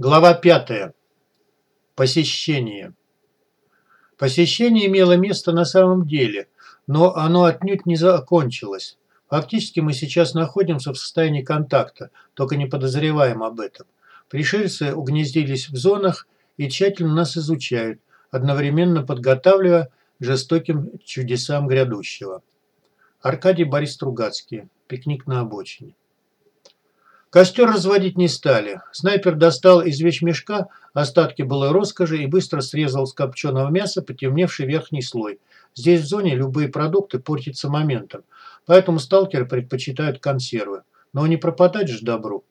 Глава пятая. Посещение. Посещение имело место на самом деле, но оно отнюдь не закончилось. Фактически мы сейчас находимся в состоянии контакта, только не подозреваем об этом. Пришельцы угнездились в зонах и тщательно нас изучают, одновременно подготавливая к жестоким чудесам грядущего. Аркадий Борис Стругацкий. Пикник на обочине. Костер разводить не стали. Снайпер достал из вещмешка остатки былой роскоши и быстро срезал с копченого мяса потемневший верхний слой. Здесь в зоне любые продукты портятся моментом, поэтому сталкеры предпочитают консервы. Но не пропадать же добру.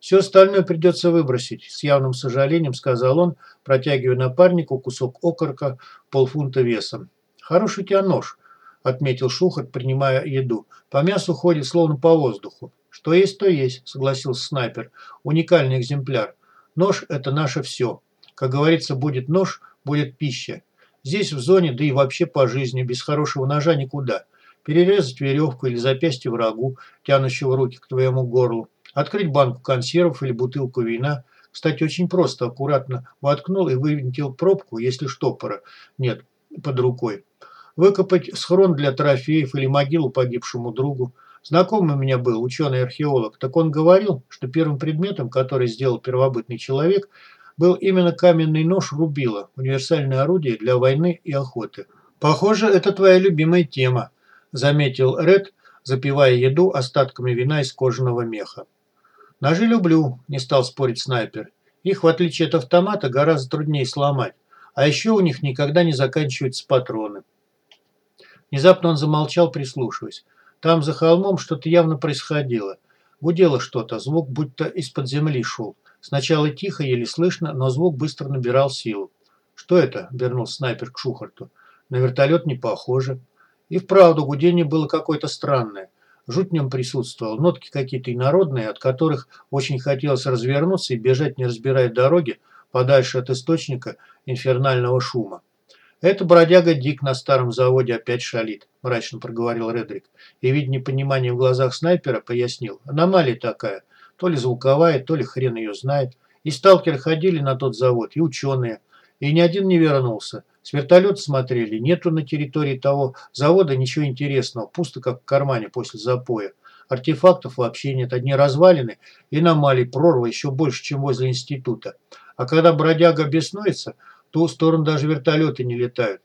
Все остальное придется выбросить, с явным сожалением сказал он, протягивая напарнику кусок окорка полфунта весом. Хороший у тебя нож, отметил Шухарт, принимая еду. По мясу ходит словно по воздуху. «Что есть, то есть», – согласился снайпер. «Уникальный экземпляр. Нож – это наше все. Как говорится, будет нож, будет пища. Здесь в зоне, да и вообще по жизни, без хорошего ножа никуда. Перерезать веревку или запястье врагу, тянущего руки к твоему горлу. Открыть банку консервов или бутылку вина. Кстати, очень просто, аккуратно воткнул и вывинтил пробку, если штопора нет под рукой. Выкопать схрон для трофеев или могилу погибшему другу. Знакомый у меня был, ученый-археолог, так он говорил, что первым предметом, который сделал первобытный человек, был именно каменный нож рубила, универсальное орудие для войны и охоты. «Похоже, это твоя любимая тема», – заметил Ред, запивая еду остатками вина из кожаного меха. «Ножи люблю», – не стал спорить снайпер. «Их, в отличие от автомата, гораздо труднее сломать. А еще у них никогда не заканчиваются патроны». Внезапно он замолчал, прислушиваясь. Там за холмом что-то явно происходило. Гудело что-то, звук будто из-под земли шел. Сначала тихо, еле слышно, но звук быстро набирал силу. «Что это?» – вернул снайпер к Шухарту. «На вертолет не похоже». И вправду гудение было какое-то странное. Жуть в нем присутствовал, нотки какие-то инородные, от которых очень хотелось развернуться и бежать, не разбирая дороги, подальше от источника инфернального шума. «Это бродяга Дик на старом заводе опять шалит», – мрачно проговорил Редрик. И, видя непонимание в глазах снайпера, пояснил. «Аномалия такая. То ли звуковая, то ли хрен ее знает. И сталкеры ходили на тот завод, и ученые. И ни один не вернулся. С вертолета смотрели. Нету на территории того завода ничего интересного. Пусто, как в кармане после запоя. Артефактов вообще нет. Одни развалины и аномалий прорва еще больше, чем возле института. А когда бродяга беснуется – ту сторону даже вертолеты не летают.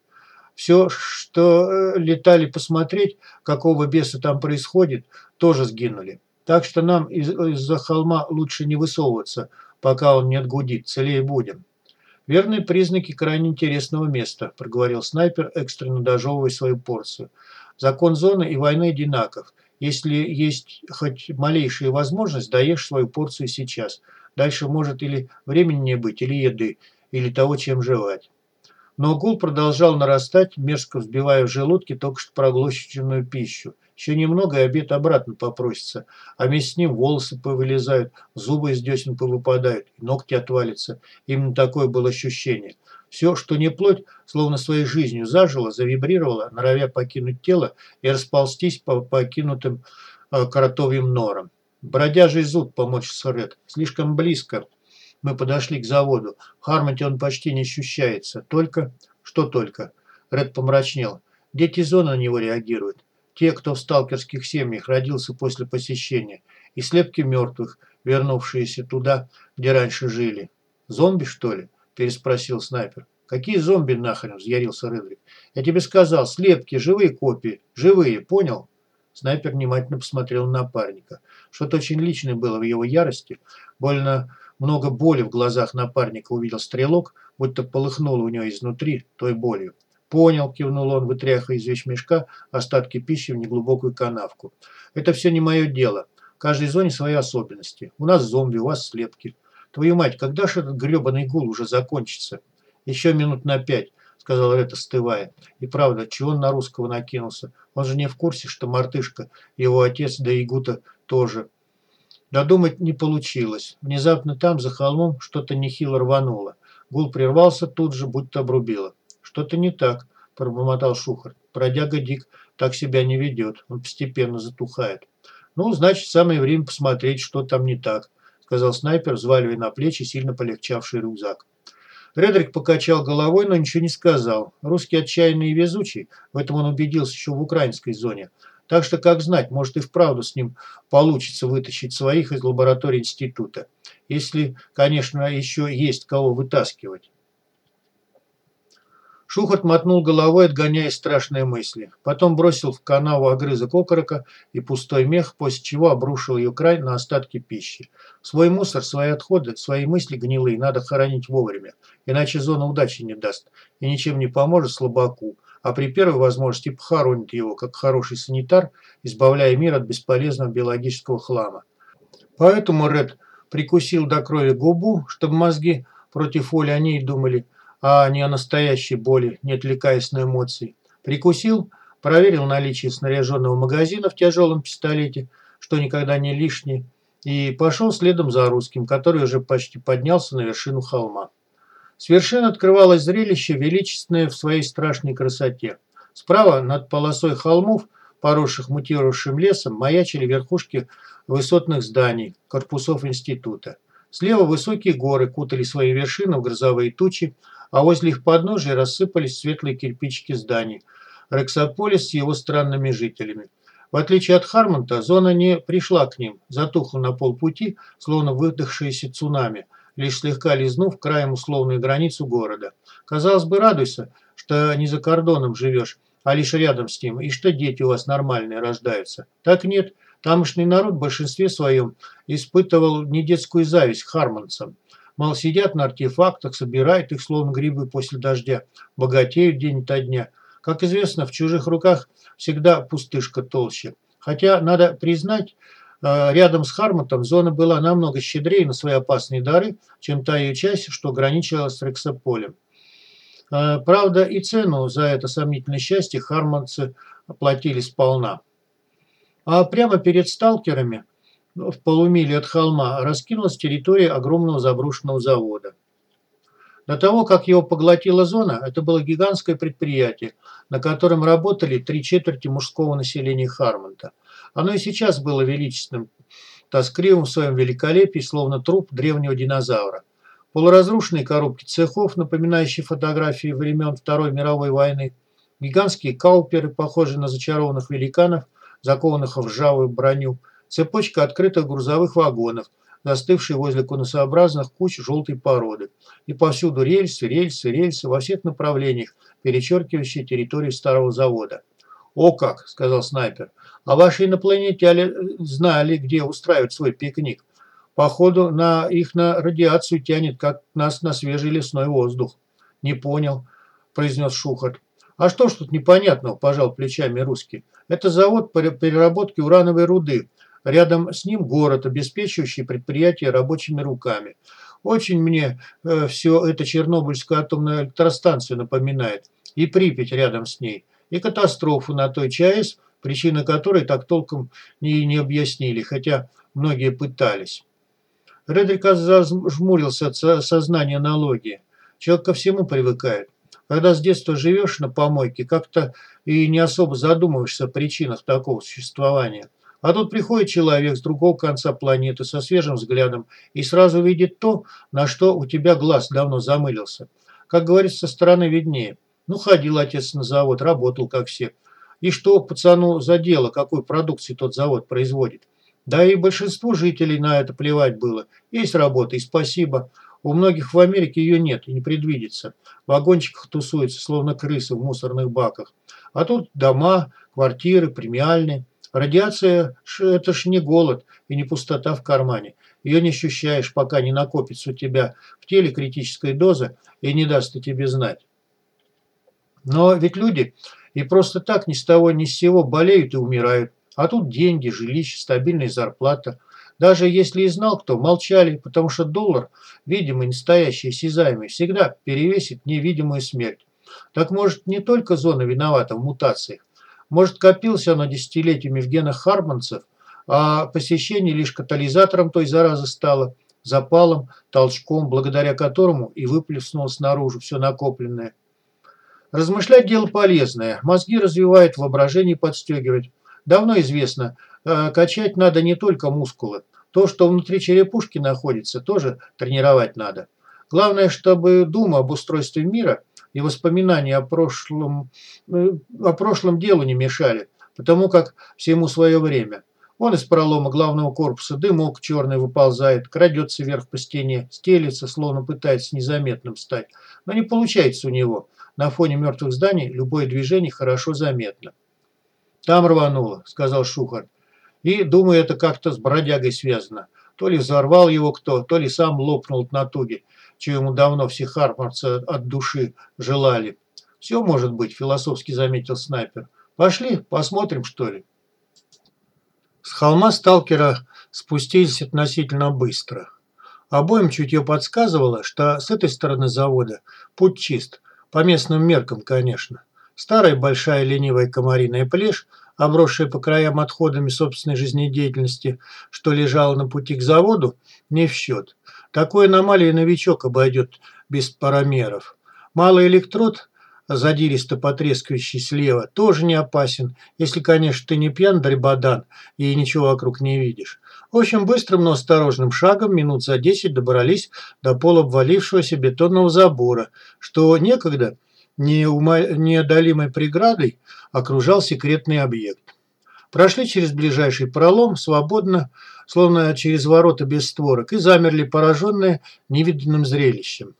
Все, что э, летали посмотреть, какого беса там происходит, тоже сгинули. Так что нам из-за холма лучше не высовываться, пока он не отгудит, целее будем. Верные признаки крайне интересного места, проговорил снайпер, экстренно дожевывая свою порцию. Закон зоны и войны одинаков. Если есть хоть малейшая возможность, даешь свою порцию сейчас. Дальше может или времени не быть, или еды или того, чем жевать. Но гул продолжал нарастать, мерзко взбивая в желудке только что проглоченную пищу. Еще немного, и обед обратно попросится, а вместе с ним волосы повылезают, зубы из десен повыпадают, ногти отвалятся. Именно такое было ощущение. Все, что не плоть, словно своей жизнью зажило, завибрировало, норовя покинуть тело и расползтись по покинутым э, коротовьим норам. Бродяжий зуд, помочился Ред, слишком близко, мы подошли к заводу. В Хармонте он почти не ощущается. Только... Что только? Ред помрачнел. Дети зоны на него реагируют. Те, кто в сталкерских семьях родился после посещения. И слепки мертвых, вернувшиеся туда, где раньше жили. «Зомби, что ли?» – переспросил снайпер. «Какие зомби нахрен?» – взъярился Редрик. «Я тебе сказал, слепки, живые копии. Живые, понял?» Снайпер внимательно посмотрел на напарника. Что-то очень личное было в его ярости. Больно много боли в глазах напарника увидел стрелок, будто полыхнуло у него изнутри той болью. «Понял», – кивнул он, вытряхивая из вещмешка остатки пищи в неглубокую канавку. «Это все не мое дело. В каждой зоне свои особенности. У нас зомби, у вас слепки. Твою мать, когда же этот гребаный гул уже закончится?» «Еще минут на пять», – сказал Ред, остывая. «И правда, чего он на русского накинулся? Он же не в курсе, что мартышка, его отец, да и Гута тоже». Додумать не получилось. Внезапно там, за холмом, что-то нехило рвануло. Гул прервался тут же, будто обрубило. «Что-то не так», – пробормотал Шухарь. «Бродяга Дик так себя не ведет. Он постепенно затухает». «Ну, значит, самое время посмотреть, что там не так», – сказал снайпер, взваливая на плечи сильно полегчавший рюкзак. Редрик покачал головой, но ничего не сказал. Русский отчаянный и везучий, в этом он убедился еще в украинской зоне. Так что, как знать, может и вправду с ним получится вытащить своих из лаборатории института. Если, конечно, еще есть кого вытаскивать. Шухот мотнул головой, отгоняя страшные мысли. Потом бросил в канаву огрызок окорока и пустой мех, после чего обрушил ее край на остатки пищи. Свой мусор, свои отходы, свои мысли гнилые надо хоронить вовремя, иначе зона удачи не даст и ничем не поможет слабаку, а при первой возможности похоронит его, как хороший санитар, избавляя мир от бесполезного биологического хлама. Поэтому Ред прикусил до крови губу, чтобы мозги против воли о ней думали – а не о настоящей боли, не отвлекаясь на эмоции. Прикусил, проверил наличие снаряженного магазина в тяжелом пистолете, что никогда не лишнее, и пошел следом за русским, который уже почти поднялся на вершину холма. С вершины открывалось зрелище, величественное в своей страшной красоте. Справа, над полосой холмов, поросших мутировавшим лесом, маячили верхушки высотных зданий, корпусов института. Слева высокие горы кутали свои вершины в грозовые тучи, а возле их подножия рассыпались светлые кирпичики зданий. Рексополис с его странными жителями. В отличие от Хармонта, зона не пришла к ним, затухла на полпути, словно выдохшееся цунами, лишь слегка лизнув краем условную границу города. Казалось бы, радуйся, что не за кордоном живешь, а лишь рядом с ним, и что дети у вас нормальные рождаются. Так нет, тамошний народ в большинстве своем испытывал не детскую зависть к хармонцам. Мол, сидят на артефактах, собирают их, словно грибы после дождя, богатеют день ото дня. Как известно, в чужих руках всегда пустышка толще. Хотя, надо признать, рядом с Хармонтом зона была намного щедрее на свои опасные дары, чем та ее часть, что граничила с Рексополем. Э, правда, и цену за это сомнительное счастье хармонцы платили сполна. А прямо перед сталкерами в полумиле от холма раскинулась территория огромного заброшенного завода. До того, как его поглотила зона, это было гигантское предприятие, на котором работали три четверти мужского населения Хармонта. Оно и сейчас было величественным, тоскливым в своем великолепии, словно труп древнего динозавра. Полуразрушенные коробки цехов, напоминающие фотографии времен Второй мировой войны, гигантские кауперы, похожие на зачарованных великанов, закованных в ржавую броню – Цепочка открытых грузовых вагонов, застывшие возле конусообразных куч желтой породы. И повсюду рельсы, рельсы, рельсы во всех направлениях, перечеркивающие территорию старого завода. «О как!» – сказал снайпер. «А ваши инопланетяне знали, где устраивать свой пикник. Походу, на их на радиацию тянет, как нас на свежий лесной воздух». «Не понял», – произнес Шухарт. «А что ж тут непонятного?» – пожал плечами русский. «Это завод по переработке урановой руды. Рядом с ним город, обеспечивающий предприятие рабочими руками. Очень мне э, все это Чернобыльская атомная электростанция напоминает. И Припять рядом с ней. И катастрофу на той ЧАЭС, причины которой так толком не, не объяснили, хотя многие пытались. Редрик зажмурился от сознания аналогии. Человек ко всему привыкает. Когда с детства живешь на помойке, как-то и не особо задумываешься о причинах такого существования. А тут приходит человек с другого конца планеты со свежим взглядом и сразу видит то, на что у тебя глаз давно замылился. Как говорится, со стороны виднее. Ну, ходил отец на завод, работал как все. И что пацану за дело, какой продукции тот завод производит? Да и большинству жителей на это плевать было. Есть работа, и спасибо. У многих в Америке ее нет и не предвидится. В вагончиках тусуются, словно крысы в мусорных баках. А тут дома, квартиры, премиальные. Радиация – это ж не голод и не пустота в кармане. Ее не ощущаешь, пока не накопится у тебя в теле критическая доза и не даст о тебе знать. Но ведь люди и просто так ни с того ни с сего болеют и умирают. А тут деньги, жилище, стабильная зарплата. Даже если и знал кто, молчали, потому что доллар, видимый, настоящий, осязаемый, всегда перевесит невидимую смерть. Так может не только зона виновата в мутациях, может, копился оно десятилетиями в генах харманцев, а посещение лишь катализатором той заразы стало, запалом, толчком, благодаря которому и выплеснулось наружу все накопленное. Размышлять дело полезное, мозги развивает, воображение подстегивать. Давно известно, э, качать надо не только мускулы. То, что внутри черепушки находится, тоже тренировать надо. Главное, чтобы дума об устройстве мира и воспоминания о прошлом, э, о прошлом делу не мешали, потому как всему свое время. Он из пролома главного корпуса дымок черный выползает, крадется вверх по стене, стелится, словно пытается незаметным стать. Но не получается у него. На фоне мертвых зданий любое движение хорошо заметно. «Там рвануло», – сказал Шухарт. «И, думаю, это как-то с бродягой связано. То ли взорвал его кто, то ли сам лопнул от натуги, чего ему давно все хармарцы от души желали. Все может быть», – философски заметил снайпер. «Пошли, посмотрим, что ли». С холма сталкера спустились относительно быстро. Обоим чутье подсказывало, что с этой стороны завода путь чист, по местным меркам, конечно. Старая большая ленивая комариная плешь, обросшая по краям отходами собственной жизнедеятельности, что лежала на пути к заводу, не в счет. Такой аномалии новичок обойдет без парамеров. Малый электрод задиристо потрескивающий слева, тоже не опасен, если, конечно, ты не пьян дребодан и ничего вокруг не видишь. Общем, быстрым, но осторожным шагом минут за десять добрались до полуобвалившегося бетонного забора, что некогда неодолимой преградой окружал секретный объект. Прошли через ближайший пролом, свободно, словно через ворота без створок, и замерли, пораженные невиданным зрелищем.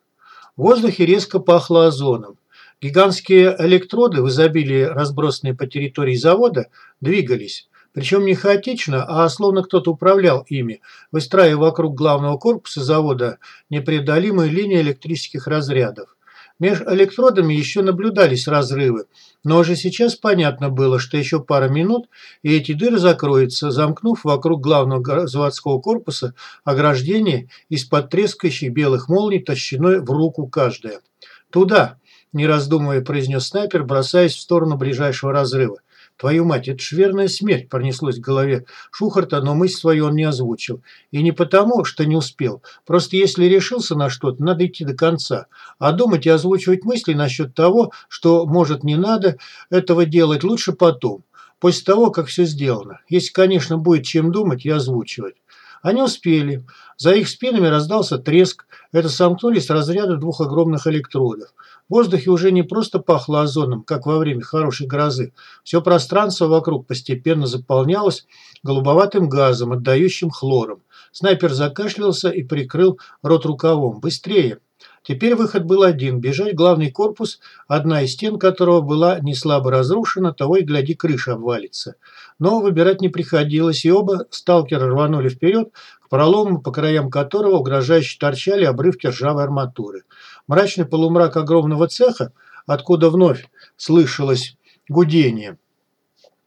В воздухе резко пахло озоном. Гигантские электроды, в изобилии разбросанные по территории завода, двигались. Причем не хаотично, а словно кто-то управлял ими, выстраивая вокруг главного корпуса завода непреодолимые линии электрических разрядов. Меж электродами еще наблюдались разрывы, но уже сейчас понятно было, что еще пара минут, и эти дыры закроются, замкнув вокруг главного заводского корпуса ограждение из-под трескающих белых молний толщиной в руку каждая. «Туда!» не раздумывая, произнес снайпер, бросаясь в сторону ближайшего разрыва. «Твою мать, это ж верная смерть!» – пронеслось в голове Шухарта, но мысль свою он не озвучил. И не потому, что не успел. Просто если решился на что-то, надо идти до конца. А думать и озвучивать мысли насчет того, что, может, не надо этого делать, лучше потом. После того, как все сделано. Если, конечно, будет чем думать и озвучивать. Они успели. За их спинами раздался треск. Это сомкнулись разряды двух огромных электродов. В воздухе уже не просто пахло озоном, как во время хорошей грозы. Все пространство вокруг постепенно заполнялось голубоватым газом, отдающим хлором. Снайпер закашлялся и прикрыл рот рукавом. «Быстрее!» Теперь выход был один – бежать главный корпус, одна из стен которого была не слабо разрушена, того и гляди, крыша обвалится. Но выбирать не приходилось, и оба сталкера рванули вперед к пролому, по краям которого угрожающе торчали обрывки ржавой арматуры. Мрачный полумрак огромного цеха, откуда вновь слышалось гудение.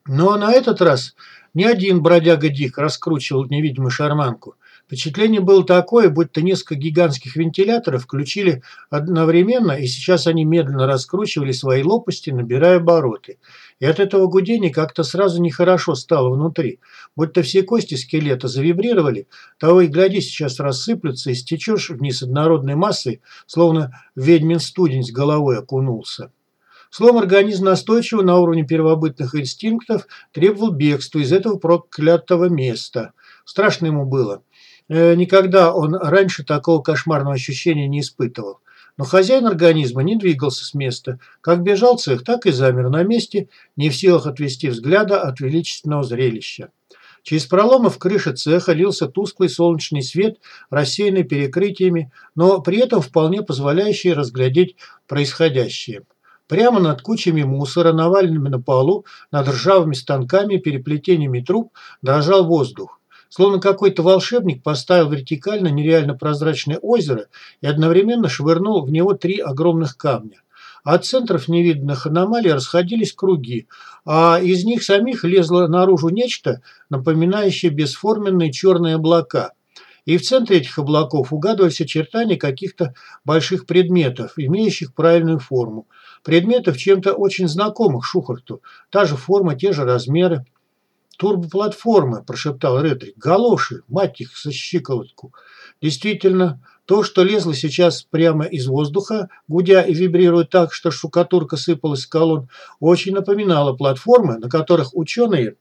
Но на этот раз ни один бродяга Дик раскручивал невидимую шарманку. Впечатление было такое, будто несколько гигантских вентиляторов включили одновременно, и сейчас они медленно раскручивали свои лопасти, набирая обороты. И от этого гудения как-то сразу нехорошо стало внутри. Будто все кости скелета завибрировали, того и гляди сейчас рассыплются, и стечешь вниз однородной массой, словно ведьмин студень с головой окунулся. Слом организма настойчиво на уровне первобытных инстинктов требовал бегства из этого проклятого места. Страшно ему было. Э, никогда он раньше такого кошмарного ощущения не испытывал. Но хозяин организма не двигался с места. Как бежал цех, так и замер на месте, не в силах отвести взгляда от величественного зрелища. Через проломы в крыше цеха лился тусклый солнечный свет, рассеянный перекрытиями, но при этом вполне позволяющий разглядеть происходящее. Прямо над кучами мусора, наваленными на полу, над ржавыми станками, переплетениями труб, дрожал воздух. Словно какой-то волшебник поставил вертикально нереально прозрачное озеро и одновременно швырнул в него три огромных камня. От центров невиданных аномалий расходились круги, а из них самих лезло наружу нечто, напоминающее бесформенные черные облака. И в центре этих облаков угадывались очертания каких-то больших предметов, имеющих правильную форму. Предметов чем-то очень знакомых Шухарту. Та же форма, те же размеры. «Турбоплатформы», – прошептал Ретрик. «Галоши, мать их, со щиколотку». Действительно, то, что лезло сейчас прямо из воздуха, гудя и вибрируя так, что штукатурка сыпалась с колонн, очень напоминало платформы, на которых ученые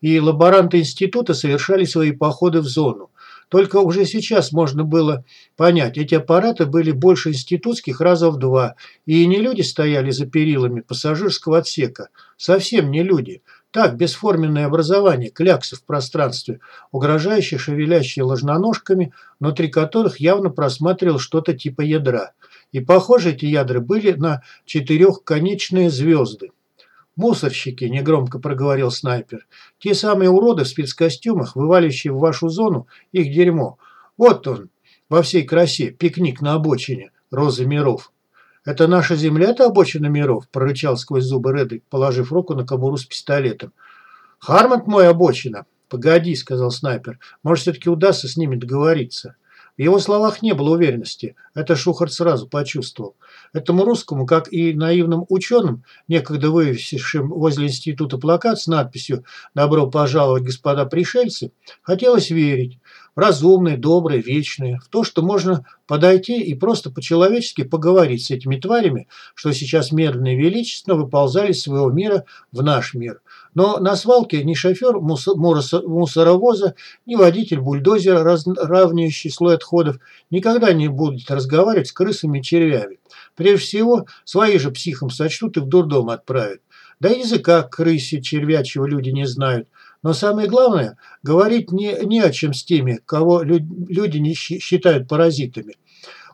и лаборанты института совершали свои походы в зону. Только уже сейчас можно было понять, эти аппараты были больше институтских раза в два, и не люди стояли за перилами пассажирского отсека, совсем не люди. Так, бесформенное образование, кляксы в пространстве, угрожающие шевелящие ложноножками, внутри которых явно просматривал что-то типа ядра. И, похоже, эти ядра были на четырехконечные звезды. «Мусорщики», – негромко проговорил снайпер. «Те самые уроды в спецкостюмах, вываливающие в вашу зону их дерьмо. Вот он, во всей красе, пикник на обочине, розы миров». «Это наша земля-то обочина миров?» – прорычал сквозь зубы Редрик, положив руку на кобуру с пистолетом. «Хармонт мой обочина!» «Погоди», – сказал снайпер. «Может, все-таки удастся с ними договориться». В его словах не было уверенности. Это Шухарт сразу почувствовал. Этому русскому, как и наивным ученым, некогда вывесившим возле института плакат с надписью «Добро пожаловать, господа пришельцы», хотелось верить в разумное, доброе, вечное, в то, что можно подойти и просто по-человечески поговорить с этими тварями, что сейчас медленно и величественно выползали из своего мира в наш мир – но на свалке ни шофер мусоровоза, ни водитель бульдозера, равняющий слой отходов, никогда не будет разговаривать с крысами и червями. Прежде всего, свои же психом сочтут и в дурдом отправят. Да языка крыси червячего люди не знают. Но самое главное, говорить не, не о чем с теми, кого люди не считают паразитами.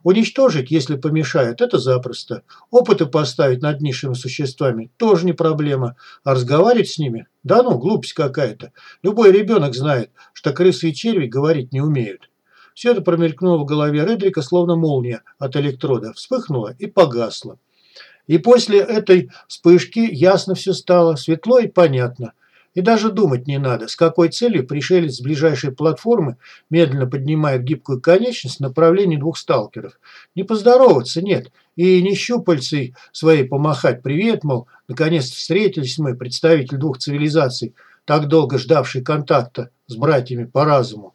Уничтожить, если помешают, это запросто. Опыты поставить над низшими существами тоже не проблема. А разговаривать с ними? Да ну, глупость какая-то. Любой ребенок знает, что крысы и черви говорить не умеют. Все это промелькнуло в голове Редрика, словно молния от электрода. Вспыхнуло и погасло. И после этой вспышки ясно все стало, светло и понятно. И даже думать не надо, с какой целью пришелец с ближайшей платформы медленно поднимает гибкую конечность в направлении двух сталкеров. Не поздороваться, нет, и не щупальцей своей помахать. Привет, мол, наконец встретились мы, представитель двух цивилизаций, так долго ждавший контакта с братьями по разуму.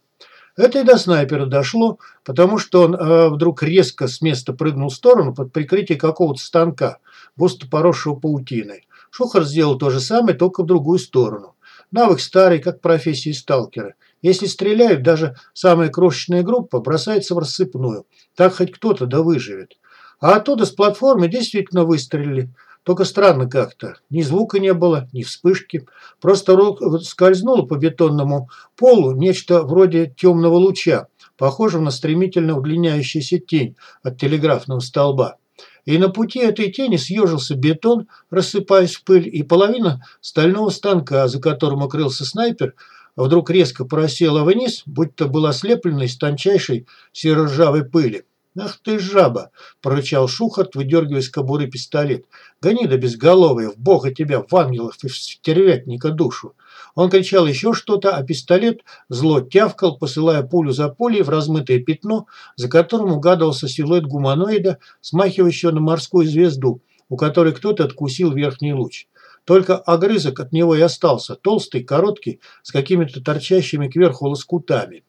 Это и до снайпера дошло, потому что он э, вдруг резко с места прыгнул в сторону под прикрытие какого-то станка, густо поросшего паутиной. Шухар сделал то же самое, только в другую сторону. Навык старый, как профессии сталкера. Если стреляют, даже самая крошечная группа бросается в рассыпную. Так хоть кто-то да выживет. А оттуда с платформы действительно выстрелили. Только странно как-то. Ни звука не было, ни вспышки. Просто скользнуло по бетонному полу нечто вроде темного луча, похожего на стремительно удлиняющуюся тень от телеграфного столба и на пути этой тени съежился бетон, рассыпаясь в пыль, и половина стального станка, за которым укрылся снайпер, вдруг резко просела вниз, будто была слеплена из тончайшей серо-ржавой пыли. «Ах ты жаба!» – прорычал Шухарт, выдергивая из кобуры пистолет. «Гони да безголовые, в бога тебя, в ангелов и в стервятника душу!» Он кричал еще что-то, а пистолет зло тявкал, посылая пулю за пулей в размытое пятно, за которым угадывался силуэт гуманоида, смахивающего на морскую звезду, у которой кто-то откусил верхний луч. Только огрызок от него и остался, толстый, короткий, с какими-то торчащими кверху лоскутами.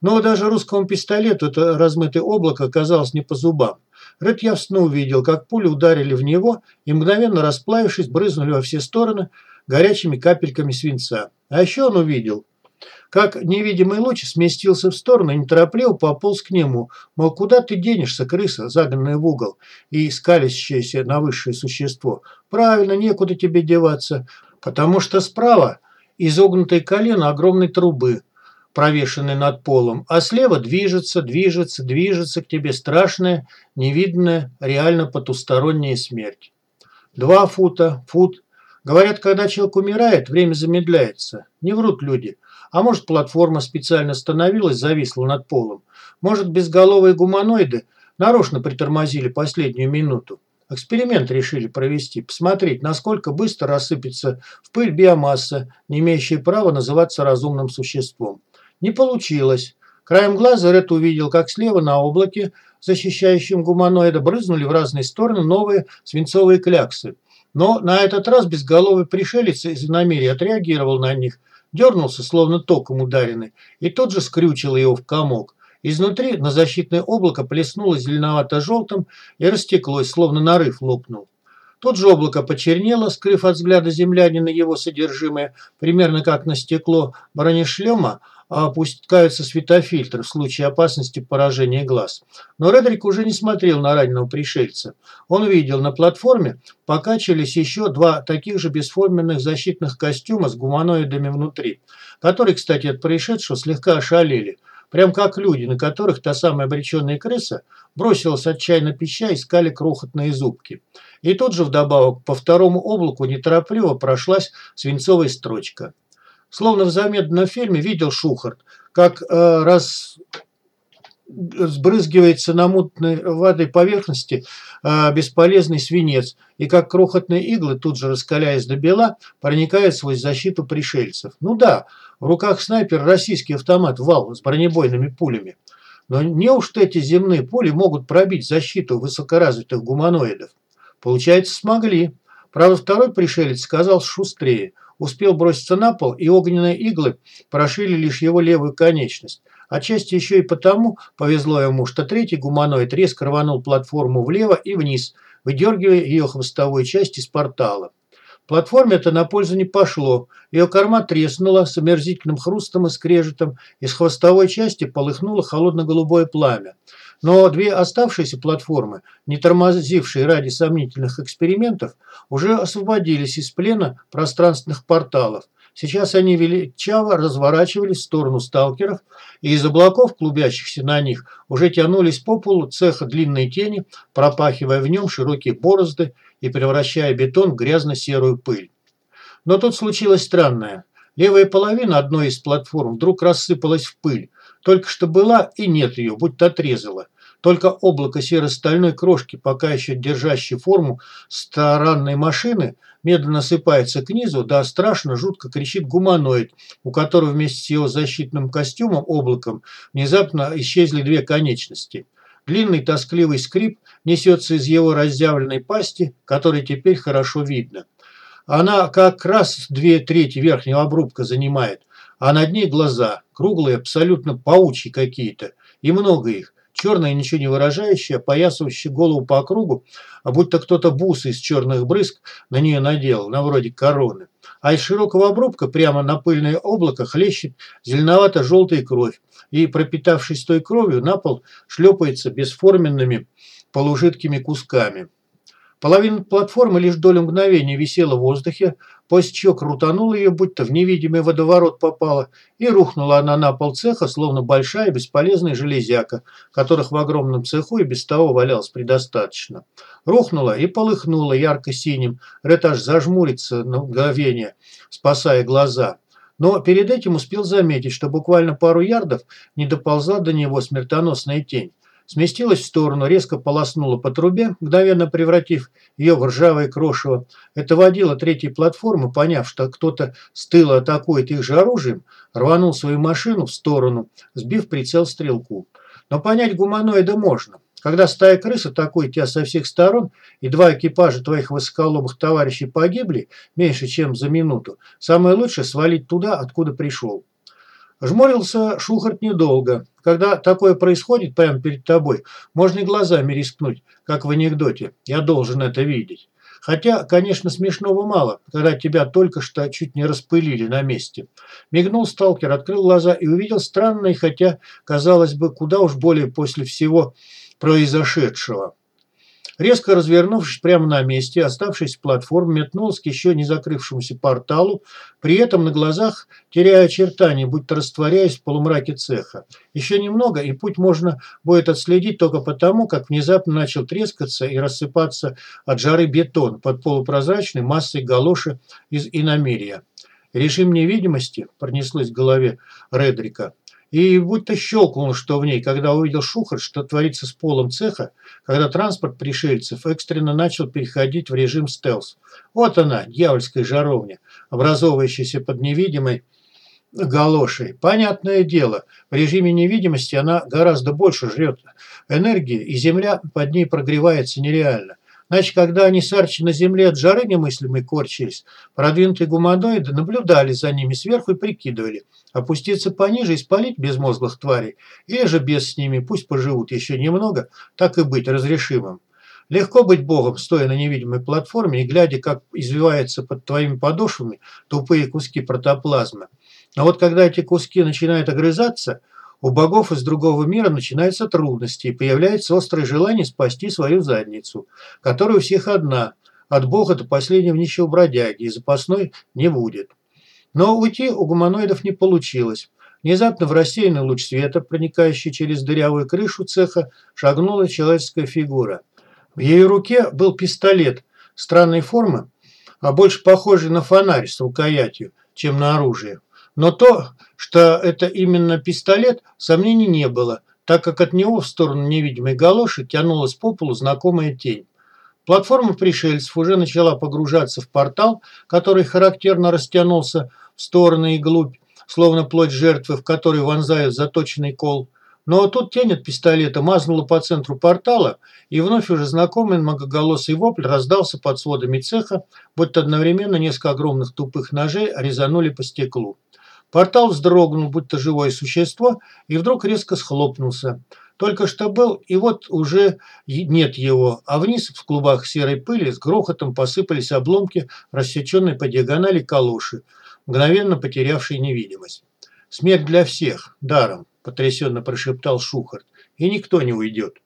Но даже русскому пистолету это размытое облако оказалось не по зубам. Ред явственно увидел, как пули ударили в него и, мгновенно расплавившись, брызнули во все стороны горячими капельками свинца. А еще он увидел, как невидимый луч сместился в сторону и неторопливо пополз к нему. Мол, куда ты денешься, крыса, загнанная в угол и скалящееся на высшее существо? Правильно, некуда тебе деваться, потому что справа изогнутое колено огромной трубы, провешенной над полом, а слева движется, движется, движется к тебе страшная, невидная, реально потусторонняя смерть. Два фута, фут. Говорят, когда человек умирает, время замедляется. Не врут люди. А может, платформа специально остановилась, зависла над полом. Может, безголовые гуманоиды нарочно притормозили последнюю минуту. Эксперимент решили провести, посмотреть, насколько быстро рассыпется в пыль биомасса, не имеющая права называться разумным существом. Не получилось. Краем глаза Ред увидел, как слева на облаке, защищающем гуманоида, брызнули в разные стороны новые свинцовые кляксы. Но на этот раз безголовый пришелец из иномерии отреагировал на них, дернулся, словно током ударенный, и тут же скрючил его в комок. Изнутри на защитное облако плеснуло зеленовато-желтым и растеклось, словно нарыв лопнул. Тут же облако почернело, скрыв от взгляда землянина его содержимое, примерно как на стекло бронешлема, опускаются светофильтры в случае опасности поражения глаз. Но Редрик уже не смотрел на раненого пришельца. Он видел, на платформе покачивались еще два таких же бесформенных защитных костюма с гуманоидами внутри, которые, кстати, от пришедшего слегка ошалели. Прям как люди, на которых та самая обреченная крыса бросилась отчаянно пища, искали крохотные зубки. И тут же вдобавок по второму облаку неторопливо прошлась свинцовая строчка. Словно в замедленном фильме видел Шухарт, как э, раз сбрызгивается на мутной водой поверхности э, бесполезный свинец, и как крохотные иглы, тут же раскаляясь до бела, проникают сквозь защиту пришельцев. Ну да, в руках снайпера российский автомат «Вал» с бронебойными пулями. Но неужто эти земные пули могут пробить защиту высокоразвитых гуманоидов? Получается, смогли. Правда, второй пришелец сказал шустрее. Успел броситься на пол, и огненные иглы прошили лишь его левую конечность. Отчасти еще и потому повезло ему, что третий гуманоид резко рванул платформу влево и вниз, выдергивая ее хвостовую часть из портала. Платформе это на пользу не пошло. Ее корма треснула с омерзительным хрустом и скрежетом, из хвостовой части полыхнуло холодно-голубое пламя. Но две оставшиеся платформы, не тормозившие ради сомнительных экспериментов, уже освободились из плена пространственных порталов. Сейчас они величаво разворачивались в сторону сталкеров, и из облаков, клубящихся на них, уже тянулись по полу цеха длинные тени, пропахивая в нем широкие борозды и превращая бетон в грязно-серую пыль. Но тут случилось странное. Левая половина одной из платформ вдруг рассыпалась в пыль. Только что была и нет ее, будто отрезала. Только облако серо-стальной крошки, пока еще держащей форму старанной машины, медленно сыпается к низу, да страшно жутко кричит гуманоид, у которого вместе с его защитным костюмом, облаком, внезапно исчезли две конечности. Длинный тоскливый скрип несется из его разъявленной пасти, который теперь хорошо видно. Она как раз две трети верхнего обрубка занимает, а над ней глаза, круглые, абсолютно паучьи какие-то, и много их, черные, ничего не выражающие, опоясывающие голову по кругу, а будто кто-то бусы из черных брызг на нее надел, на вроде короны. А из широкого обрубка прямо на пыльное облако хлещет зеленовато-желтая кровь, и, пропитавшись той кровью, на пол шлепается бесформенными полужидкими кусками. Половина платформы лишь долю мгновения висела в воздухе, после чего крутанула ее, будто в невидимый водоворот попала, и рухнула она на пол цеха, словно большая бесполезная железяка, которых в огромном цеху и без того валялось предостаточно. Рухнула и полыхнула ярко-синим, Ред аж зажмурится на мгновение, спасая глаза. Но перед этим успел заметить, что буквально пару ярдов не доползла до него смертоносная тень сместилась в сторону, резко полоснула по трубе, мгновенно превратив ее в ржавое крошево. Это водила третьей платформы, поняв, что кто-то с тыла атакует их же оружием, рванул свою машину в сторону, сбив прицел стрелку. Но понять гуманоида можно. Когда стая крыс атакует тебя со всех сторон, и два экипажа твоих высоколобых товарищей погибли меньше, чем за минуту, самое лучшее свалить туда, откуда пришел. Жмурился Шухарт недолго. Когда такое происходит прямо перед тобой, можно и глазами рискнуть, как в анекдоте. Я должен это видеть. Хотя, конечно, смешного мало, когда тебя только что чуть не распылили на месте. Мигнул сталкер, открыл глаза и увидел странное, хотя, казалось бы, куда уж более после всего произошедшего. Резко развернувшись прямо на месте, оставшись в платформе, метнулся к еще не закрывшемуся порталу, при этом на глазах теряя очертания, будто растворяясь в полумраке цеха. Еще немного, и путь можно будет отследить только потому, как внезапно начал трескаться и рассыпаться от жары бетон под полупрозрачной массой галоши из иномерия. Режим невидимости пронеслось в голове Редрика. И будто щелкнул, что в ней, когда увидел Шухарь, что творится с полом цеха, когда транспорт пришельцев экстренно начал переходить в режим стелс. Вот она, дьявольская жаровня, образовывающаяся под невидимой галошей. Понятное дело, в режиме невидимости она гораздо больше жрет энергии, и земля под ней прогревается нереально. Значит, когда они с Арчи на земле от жары немыслимой корчились, продвинутые гуманоиды наблюдали за ними сверху и прикидывали, опуститься пониже и спалить безмозглых тварей, или же без с ними, пусть поживут еще немного, так и быть разрешимым. Легко быть богом, стоя на невидимой платформе и глядя, как извиваются под твоими подошвами тупые куски протоплазмы. А вот когда эти куски начинают огрызаться, у богов из другого мира начинаются трудности и появляется острое желание спасти свою задницу, которая у всех одна. От бога до последнего нищего бродяги и запасной не будет. Но уйти у гуманоидов не получилось. Внезапно в рассеянный луч света, проникающий через дырявую крышу цеха, шагнула человеческая фигура. В ее руке был пистолет странной формы, а больше похожий на фонарь с рукоятью, чем на оружие. Но то, что это именно пистолет, сомнений не было, так как от него в сторону невидимой галоши тянулась по полу знакомая тень. Платформа пришельцев уже начала погружаться в портал, который характерно растянулся в стороны и глубь, словно плоть жертвы, в которой вонзают заточенный кол. Но тут тень от пистолета мазнула по центру портала, и вновь уже знакомый многоголосый вопль раздался под сводами цеха, будто одновременно несколько огромных тупых ножей резанули по стеклу. Портал вздрогнул, будто живое существо, и вдруг резко схлопнулся. Только что был, и вот уже нет его, а вниз в клубах серой пыли с грохотом посыпались обломки, рассеченные по диагонали калуши, мгновенно потерявшие невидимость. «Смерть для всех, даром», – потрясенно прошептал Шухарт, – «и никто не уйдет».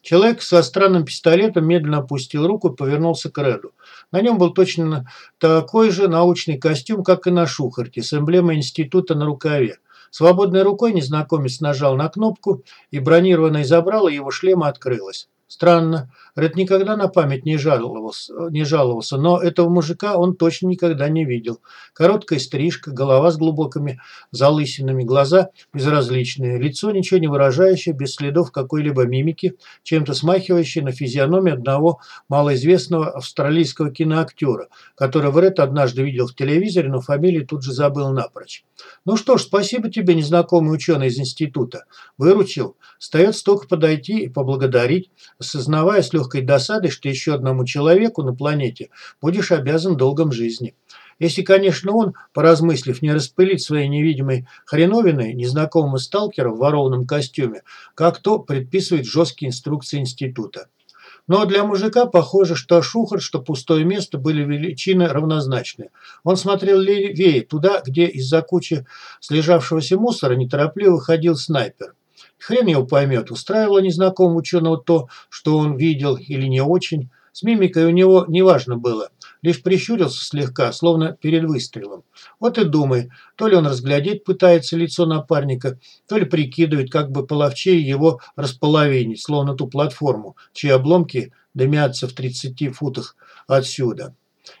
Человек со странным пистолетом медленно опустил руку и повернулся к Реду. На нем был точно такой же научный костюм, как и на Шухарте, с эмблемой института на рукаве. Свободной рукой незнакомец нажал на кнопку, и бронированное забрало его шлема открылось. Странно. Ред никогда на память не жаловался, не жаловался, но этого мужика он точно никогда не видел. Короткая стрижка, голова с глубокими залысинами, глаза безразличные, лицо ничего не выражающее, без следов какой-либо мимики, чем-то смахивающее на физиономию одного малоизвестного австралийского киноактера, которого Ред однажды видел в телевизоре, но фамилию тут же забыл напрочь. «Ну что ж, спасибо тебе, незнакомый ученый из института. Выручил. Остается только подойти и поблагодарить, осознавая с легкой досадой, что еще одному человеку на планете будешь обязан долгом жизни. Если, конечно, он, поразмыслив, не распылит своей невидимой хреновиной незнакомого сталкера в ворованном костюме, как то предписывает жесткие инструкции института. Но для мужика похоже, что шухар, что пустое место были величины равнозначны. Он смотрел левее, туда, где из-за кучи слежавшегося мусора неторопливо выходил снайпер. Хрен его поймет, устраивало незнакомого ученого то, что он видел или не очень. С мимикой у него неважно было. Лишь прищурился слегка, словно перед выстрелом. Вот и думай, то ли он разглядеть пытается лицо напарника, то ли прикидывает, как бы половчее его располовинить, словно ту платформу, чьи обломки дымятся в 30 футах отсюда.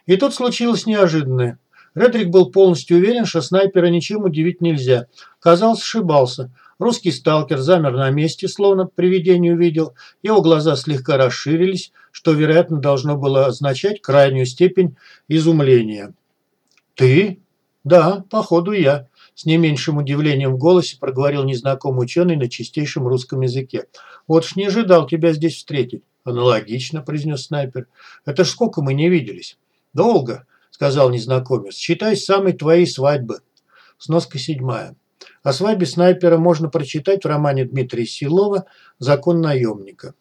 И тут случилось неожиданное. Редрик был полностью уверен, что снайпера ничем удивить нельзя. Казалось, ошибался – Русский сталкер замер на месте, словно привидение увидел. Его глаза слегка расширились, что, вероятно, должно было означать крайнюю степень изумления. «Ты?» «Да, походу я», – с не меньшим удивлением в голосе проговорил незнакомый ученый на чистейшем русском языке. «Вот ж не ожидал тебя здесь встретить». «Аналогично», – произнес снайпер. «Это ж сколько мы не виделись?» «Долго», – сказал незнакомец. «Считай самой твоей свадьбы». Сноска седьмая. О свадьбе снайпера можно прочитать в романе Дмитрия Силова «Закон наемника».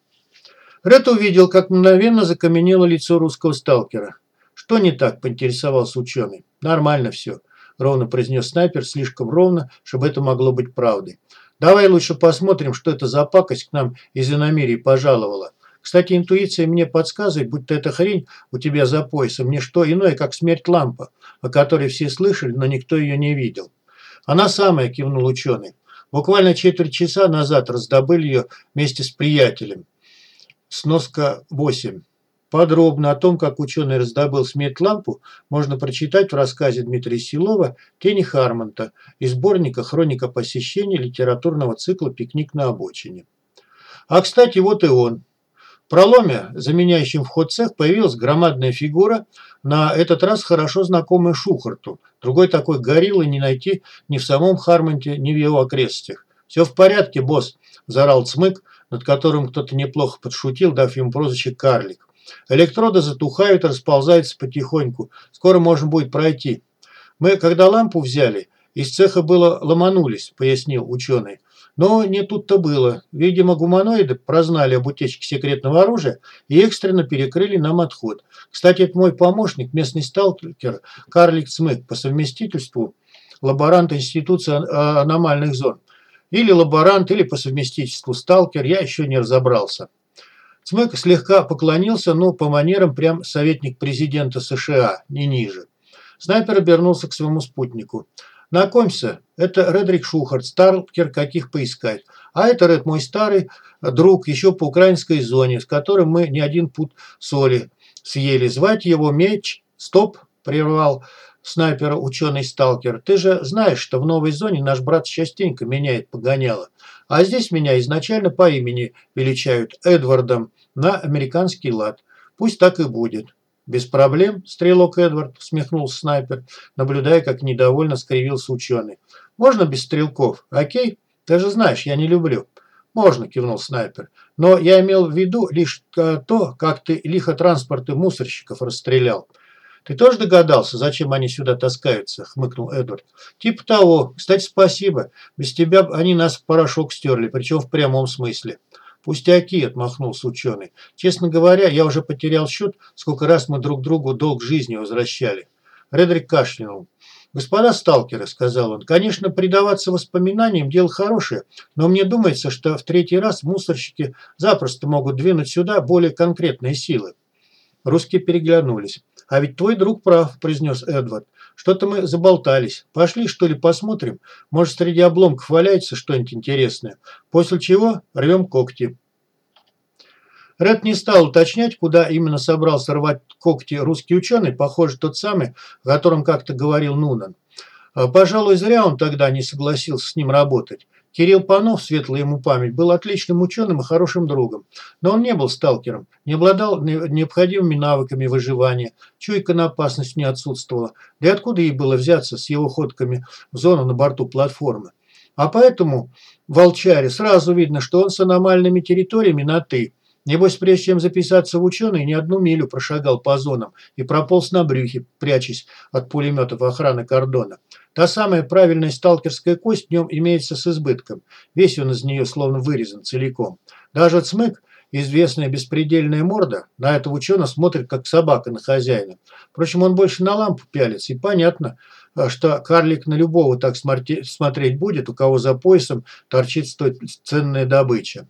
Ред увидел, как мгновенно закаменело лицо русского сталкера. «Что не так?» – поинтересовался ученый. «Нормально все», – ровно произнес снайпер, слишком ровно, чтобы это могло быть правдой. «Давай лучше посмотрим, что это за пакость к нам из иномерии пожаловала. Кстати, интуиция мне подсказывает, будто эта хрень у тебя за поясом не что иное, как смерть лампа, о которой все слышали, но никто ее не видел. «Она самая», – кивнул ученый. «Буквально четверть часа назад раздобыли ее вместе с приятелем». Сноска 8. Подробно о том, как ученый раздобыл смет-лампу, можно прочитать в рассказе Дмитрия Силова «Тени Хармонта» из сборника «Хроника посещения литературного цикла «Пикник на обочине». А, кстати, вот и он проломе, заменяющем вход цех, появилась громадная фигура, на этот раз хорошо знакомая Шухарту. Другой такой гориллы не найти ни в самом Хармонте, ни в его окрестностях. «Все в порядке, босс», – заорал Цмык, над которым кто-то неплохо подшутил, дав ему прозвище «Карлик». Электроды затухают, расползаются потихоньку. Скоро можно будет пройти. Мы, когда лампу взяли, из цеха было ломанулись, пояснил ученый. Но не тут-то было. Видимо, гуманоиды прознали об утечке секретного оружия и экстренно перекрыли нам отход. Кстати, это мой помощник, местный сталкер Карлик Цмык, по совместительству лаборант Институции аномальных зон. Или лаборант, или по совместительству сталкер, я еще не разобрался. Цмык слегка поклонился, но по манерам прям советник президента США, не ниже. Снайпер обернулся к своему спутнику. Знакомься, это Редрик Шухарт, сталкер, каких поискать. А это Ред мой старый друг, еще по украинской зоне, с которым мы не один путь соли съели. Звать его Меч. Стоп, прервал снайпера ученый-сталкер. Ты же знаешь, что в новой зоне наш брат частенько меняет погоняло. А здесь меня изначально по имени величают Эдвардом на американский лад. Пусть так и будет. «Без проблем, стрелок Эдвард», – смехнулся снайпер, наблюдая, как недовольно скривился ученый. «Можно без стрелков, окей? Ты же знаешь, я не люблю». «Можно», – кивнул снайпер. «Но я имел в виду лишь то, как ты лихо транспорты мусорщиков расстрелял». «Ты тоже догадался, зачем они сюда таскаются?» – хмыкнул Эдвард. «Типа того. Кстати, спасибо. Без тебя они нас в порошок стерли, причем в прямом смысле». «Пустяки», – отмахнулся ученый. «Честно говоря, я уже потерял счет, сколько раз мы друг другу долг жизни возвращали». Редрик кашлянул. «Господа сталкеры», – сказал он, – «конечно, предаваться воспоминаниям – дело хорошее, но мне думается, что в третий раз мусорщики запросто могут двинуть сюда более конкретные силы». Русские переглянулись. «А ведь твой друг прав», – произнес Эдвард. «Что-то мы заболтались. Пошли, что ли, посмотрим? Может, среди обломков валяется что-нибудь интересное. После чего рвем когти». Ред не стал уточнять, куда именно собрался рвать когти русский ученый, похоже, тот самый, о котором как-то говорил Нунан. Пожалуй, зря он тогда не согласился с ним работать. Кирилл Панов, светлая ему память, был отличным ученым и хорошим другом. Но он не был сталкером, не обладал необходимыми навыками выживания, чуйка на опасность не отсутствовала. Да и откуда ей было взяться с его ходками в зону на борту платформы? А поэтому Волчаре сразу видно, что он с аномальными территориями на «ты». Небось, прежде чем записаться в ученый, не одну милю прошагал по зонам и прополз на брюхе, прячась от пулеметов охраны кордона. Та самая правильная сталкерская кость в нем имеется с избытком. Весь он из нее словно вырезан целиком. Даже цмык, известная беспредельная морда, на этого ученого смотрит, как собака на хозяина. Впрочем, он больше на лампу пялится, и понятно, что карлик на любого так смотреть будет, у кого за поясом торчит столь ценная добыча.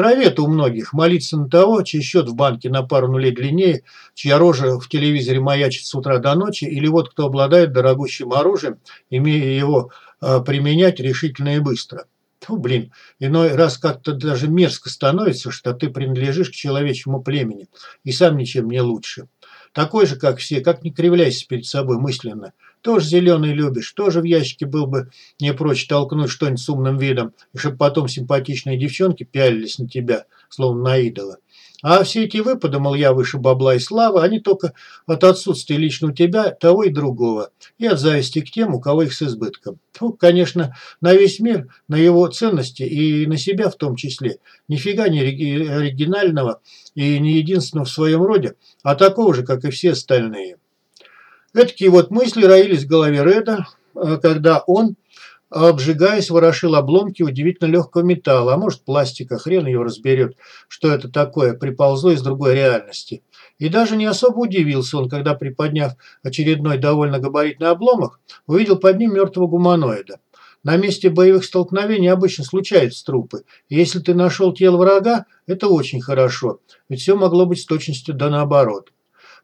В крови-то у многих молиться на того, чей счет в банке на пару нулей длиннее, чья рожа в телевизоре маячит с утра до ночи, или вот кто обладает дорогущим оружием, имея его э, применять решительно и быстро. Фу, блин, иной раз как-то даже мерзко становится, что ты принадлежишь к человечьему племени и сам ничем не лучше. Такой же, как все, как не кривляйся перед собой мысленно – тоже зеленый любишь, тоже в ящике был бы не прочь толкнуть что-нибудь с умным видом, и чтобы потом симпатичные девчонки пялились на тебя, словно на идола. А все эти выпады, мол, я выше бабла и славы, они только от отсутствия лично у тебя того и другого, и от зависти к тем, у кого их с избытком. Ну, конечно, на весь мир, на его ценности и на себя в том числе. Нифига не оригинального и не единственного в своем роде, а такого же, как и все остальные. Такие вот мысли роились в голове Реда, э, когда он, обжигаясь, ворошил обломки удивительно легкого металла, а может пластика, хрен его разберет, что это такое, приползло из другой реальности. И даже не особо удивился он, когда, приподняв очередной довольно габаритный обломок, увидел под ним мертвого гуманоида. На месте боевых столкновений обычно случаются трупы. И если ты нашел тело врага, это очень хорошо, ведь все могло быть с точностью да наоборот.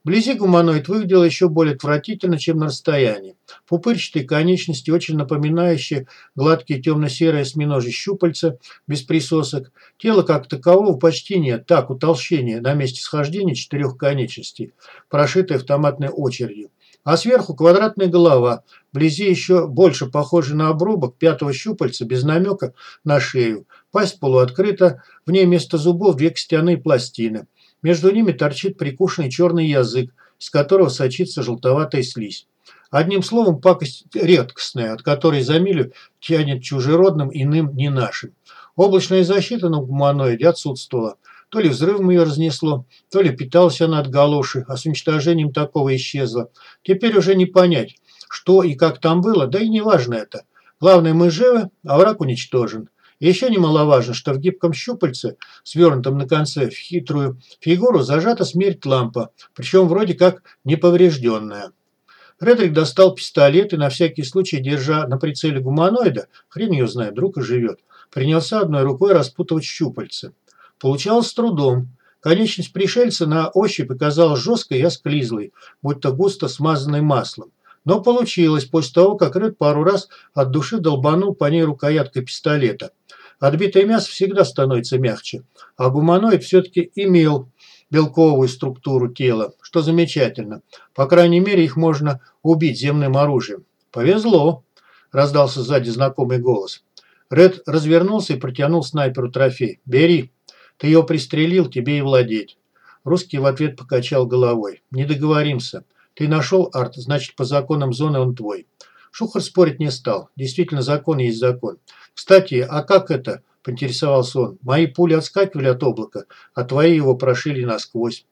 Вблизи гуманоид выглядел еще более отвратительно, чем на расстоянии. Пупырчатые конечности, очень напоминающие гладкие темно-серые осьминожьи щупальца, без присосок. Тело как такового почти нет, так, утолщение на месте схождения четырех конечностей, прошитое автоматной очередью. А сверху квадратная голова, вблизи еще больше похожа на обрубок пятого щупальца, без намека на шею. Пасть полуоткрыта, в ней вместо зубов две костяные пластины. Между ними торчит прикушенный черный язык, из которого сочится желтоватая слизь. Одним словом, пакость редкостная, от которой за милю тянет чужеродным, иным, не нашим. Облачная защита на гуманоиде отсутствовала. То ли взрывом ее разнесло, то ли питалась она от галоши, а с уничтожением такого исчезла. Теперь уже не понять, что и как там было, да и не важно это. Главное, мы живы, а враг уничтожен. Еще немаловажно, что в гибком щупальце, свернутом на конце в хитрую фигуру, зажата смерть лампа, причем вроде как неповрежденная. Редрик достал пистолет и на всякий случай, держа на прицеле гуманоида, хрен ее знает, вдруг и живет, принялся одной рукой распутывать щупальце. Получалось с трудом. Конечность пришельца на ощупь оказалась жесткой и осклизлой, будто густо смазанной маслом. Но получилось после того, как Ред пару раз от души долбанул по ней рукояткой пистолета. Отбитое мясо всегда становится мягче, а гуманоид все-таки имел белковую структуру тела, что замечательно. По крайней мере, их можно убить земным оружием. «Повезло», – раздался сзади знакомый голос. Ред развернулся и протянул снайперу трофей. «Бери. Ты его пристрелил, тебе и владеть». Русский в ответ покачал головой. «Не договоримся. Ты нашел арт, значит, по законам зоны он твой». Шухар спорить не стал. Действительно, закон есть закон. «Кстати, а как это?» – поинтересовался он. «Мои пули отскакивали от облака, а твои его прошили насквозь».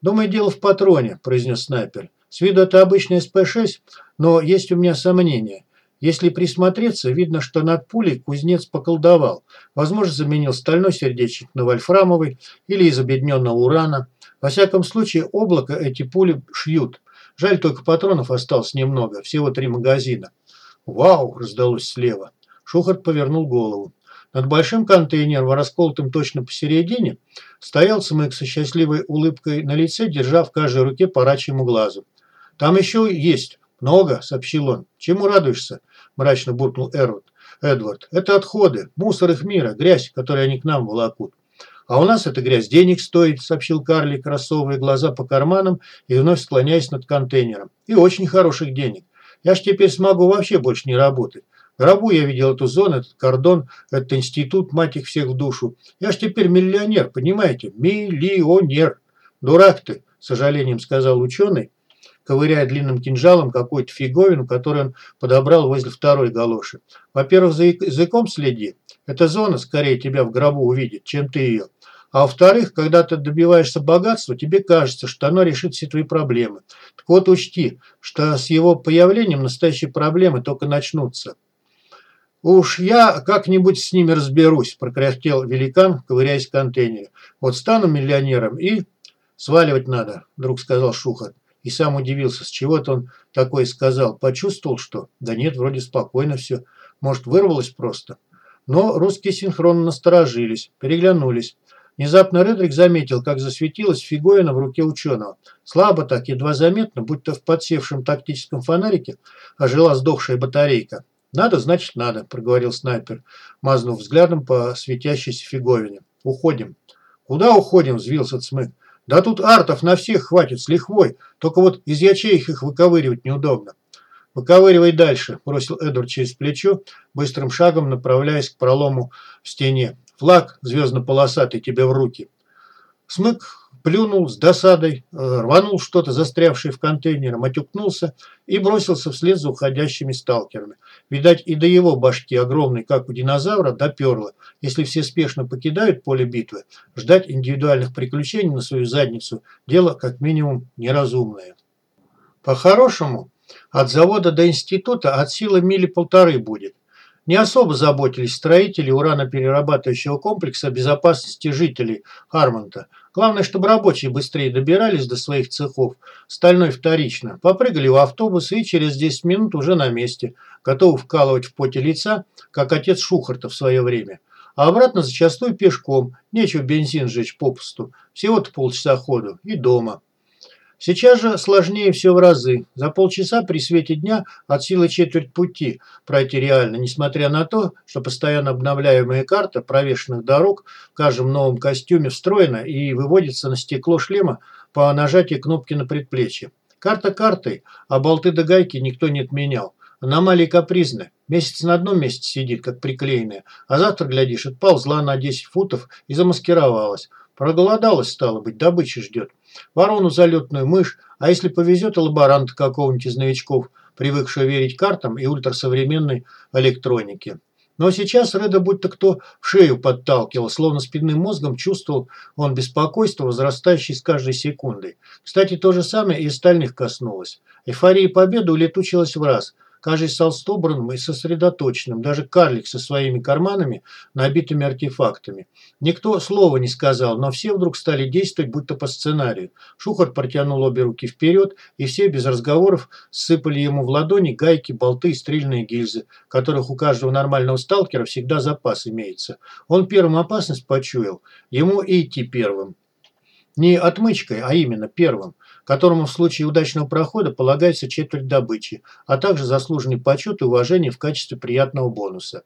«Думаю, дело в патроне», – произнес снайпер. «С виду это обычный СП-6, но есть у меня сомнения. Если присмотреться, видно, что над пулей кузнец поколдовал. Возможно, заменил стальной сердечник на вольфрамовый или из объединенного урана. Во всяком случае, облако эти пули шьют. Жаль, только патронов осталось немного, всего три магазина. «Вау!» – раздалось слева. Шухарт повернул голову. Над большим контейнером, расколотым точно посередине, стоял Смык со счастливой улыбкой на лице, держа в каждой руке по глазу. «Там еще есть. Много», – сообщил он. «Чему радуешься?» – мрачно буркнул Эрвуд. «Эдвард, это отходы, мусор их мира, грязь, которую они к нам волокут». «А у нас эта грязь денег стоит», – сообщил карлик, рассовывая глаза по карманам и вновь склоняясь над контейнером. «И очень хороших денег. Я ж теперь смогу вообще больше не работать. Гробу я видел эту зону, этот кордон, этот институт, мать их всех в душу. Я ж теперь миллионер, понимаете? Миллионер. Дурак ты, сожалением сказал ученый, ковыряя длинным кинжалом какую-то фиговину, которую он подобрал возле второй галоши. Во-первых, за языком следи. Эта зона скорее тебя в гробу увидит, чем ты ее. А во-вторых, когда ты добиваешься богатства, тебе кажется, что оно решит все твои проблемы. Так вот учти, что с его появлением настоящие проблемы только начнутся. «Уж я как-нибудь с ними разберусь», – прокряхтел великан, ковыряясь в контейнере. «Вот стану миллионером и...» «Сваливать надо», – вдруг сказал Шухарт. И сам удивился, с чего-то он такое сказал. Почувствовал, что? Да нет, вроде спокойно все. Может, вырвалось просто. Но русские синхронно насторожились, переглянулись. Внезапно Редрик заметил, как засветилась фиговина в руке ученого. Слабо так, едва заметно, будто в подсевшем тактическом фонарике ожила сдохшая батарейка. «Надо, значит, надо», – проговорил снайпер, мазнув взглядом по светящейся фиговине. «Уходим». «Куда уходим?» – взвился Цмык. «Да тут артов на всех хватит, с лихвой. Только вот из ячеек их выковыривать неудобно». «Выковыривай дальше», – бросил Эдвард через плечо, быстрым шагом направляясь к пролому в стене. «Флаг звездно-полосатый тебе в руки». Смык плюнул с досадой, э, рванул что-то застрявшее в контейнере, матюкнулся и бросился вслед за уходящими сталкерами. Видать, и до его башки, огромной, как у динозавра, доперло. Если все спешно покидают поле битвы, ждать индивидуальных приключений на свою задницу – дело как минимум неразумное. По-хорошему, от завода до института от силы мили полторы будет. Не особо заботились строители ураноперерабатывающего комплекса о безопасности жителей Хармонта – Главное, чтобы рабочие быстрее добирались до своих цехов. Стальной вторично. Попрыгали в автобус и через 10 минут уже на месте. Готовы вкалывать в поте лица, как отец Шухарта в свое время. А обратно зачастую пешком. Нечего бензин жечь попусту. Всего-то полчаса ходу. И дома. Сейчас же сложнее все в разы. За полчаса при свете дня от силы четверть пути пройти реально, несмотря на то, что постоянно обновляемая карта провешенных дорог в каждом новом костюме встроена и выводится на стекло шлема по нажатию кнопки на предплечье. Карта картой, а болты до гайки никто не отменял. Аномалии капризны. Месяц на одном месте сидит, как приклеенная, а завтра, глядишь, отползла на 10 футов и замаскировалась. Проголодалась, стало быть, добычи ждет. Ворону залетную, мышь, а если повезет, и лаборанта какого-нибудь из новичков, привыкшего верить картам и ультрасовременной электронике. Но сейчас Реда будто кто в шею подталкивал, словно спинным мозгом чувствовал он беспокойство, возрастающее с каждой секундой. Кстати, то же самое и остальных коснулось. Эйфория победы улетучилась в раз. Каждый стал собранным и сосредоточенным, даже карлик со своими карманами, набитыми артефактами. Никто слова не сказал, но все вдруг стали действовать будто по сценарию. Шухар протянул обе руки вперед, и все без разговоров сыпали ему в ладони гайки, болты и стрельные гильзы, которых у каждого нормального сталкера всегда запас имеется. Он первым опасность почуял, ему и идти первым. Не отмычкой, а именно первым которому в случае удачного прохода полагается четверть добычи, а также заслуженный почет и уважение в качестве приятного бонуса.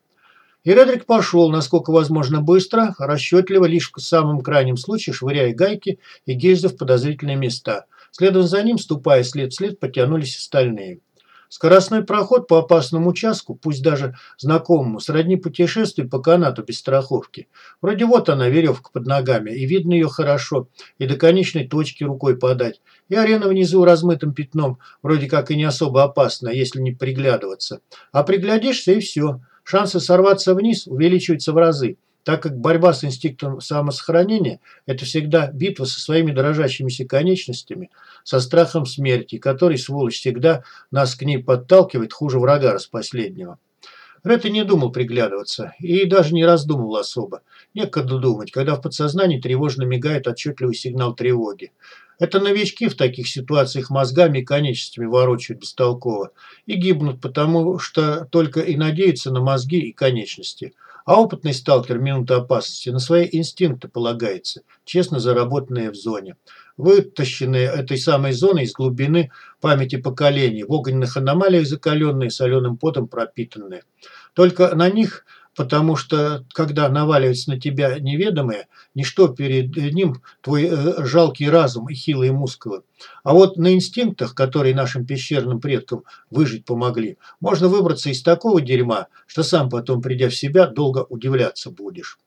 И Редрик пошел, насколько возможно быстро, расчетливо, лишь в самом крайнем случае швыряя гайки и гильзы в подозрительные места. Следом за ним, ступая след в след, потянулись остальные. Скоростной проход по опасному участку, пусть даже знакомому, сродни путешествию по канату без страховки. Вроде вот она, веревка под ногами, и видно ее хорошо, и до конечной точки рукой подать. И арена внизу размытым пятном, вроде как и не особо опасна, если не приглядываться. А приглядишься и все. Шансы сорваться вниз увеличиваются в разы так как борьба с инстинктом самосохранения – это всегда битва со своими дрожащимися конечностями, со страхом смерти, который, сволочь, всегда нас к ней подталкивает хуже врага распоследнего. Ретта не думал приглядываться и даже не раздумывал особо. Некогда думать, когда в подсознании тревожно мигает отчетливый сигнал тревоги. Это новички в таких ситуациях мозгами и конечностями ворочают бестолково и гибнут, потому что только и надеются на мозги и конечности – а опытный сталкер в минуту опасности на свои инстинкты полагается, честно заработанные в зоне. Вытащенные этой самой зоной из глубины памяти поколений, в огненных аномалиях закаленные, соленым потом пропитанные. Только на них потому что когда наваливается на тебя неведомое, ничто перед ним твой э, жалкий разум и хилые мускулы. А вот на инстинктах, которые нашим пещерным предкам выжить помогли, можно выбраться из такого дерьма, что сам потом, придя в себя, долго удивляться будешь.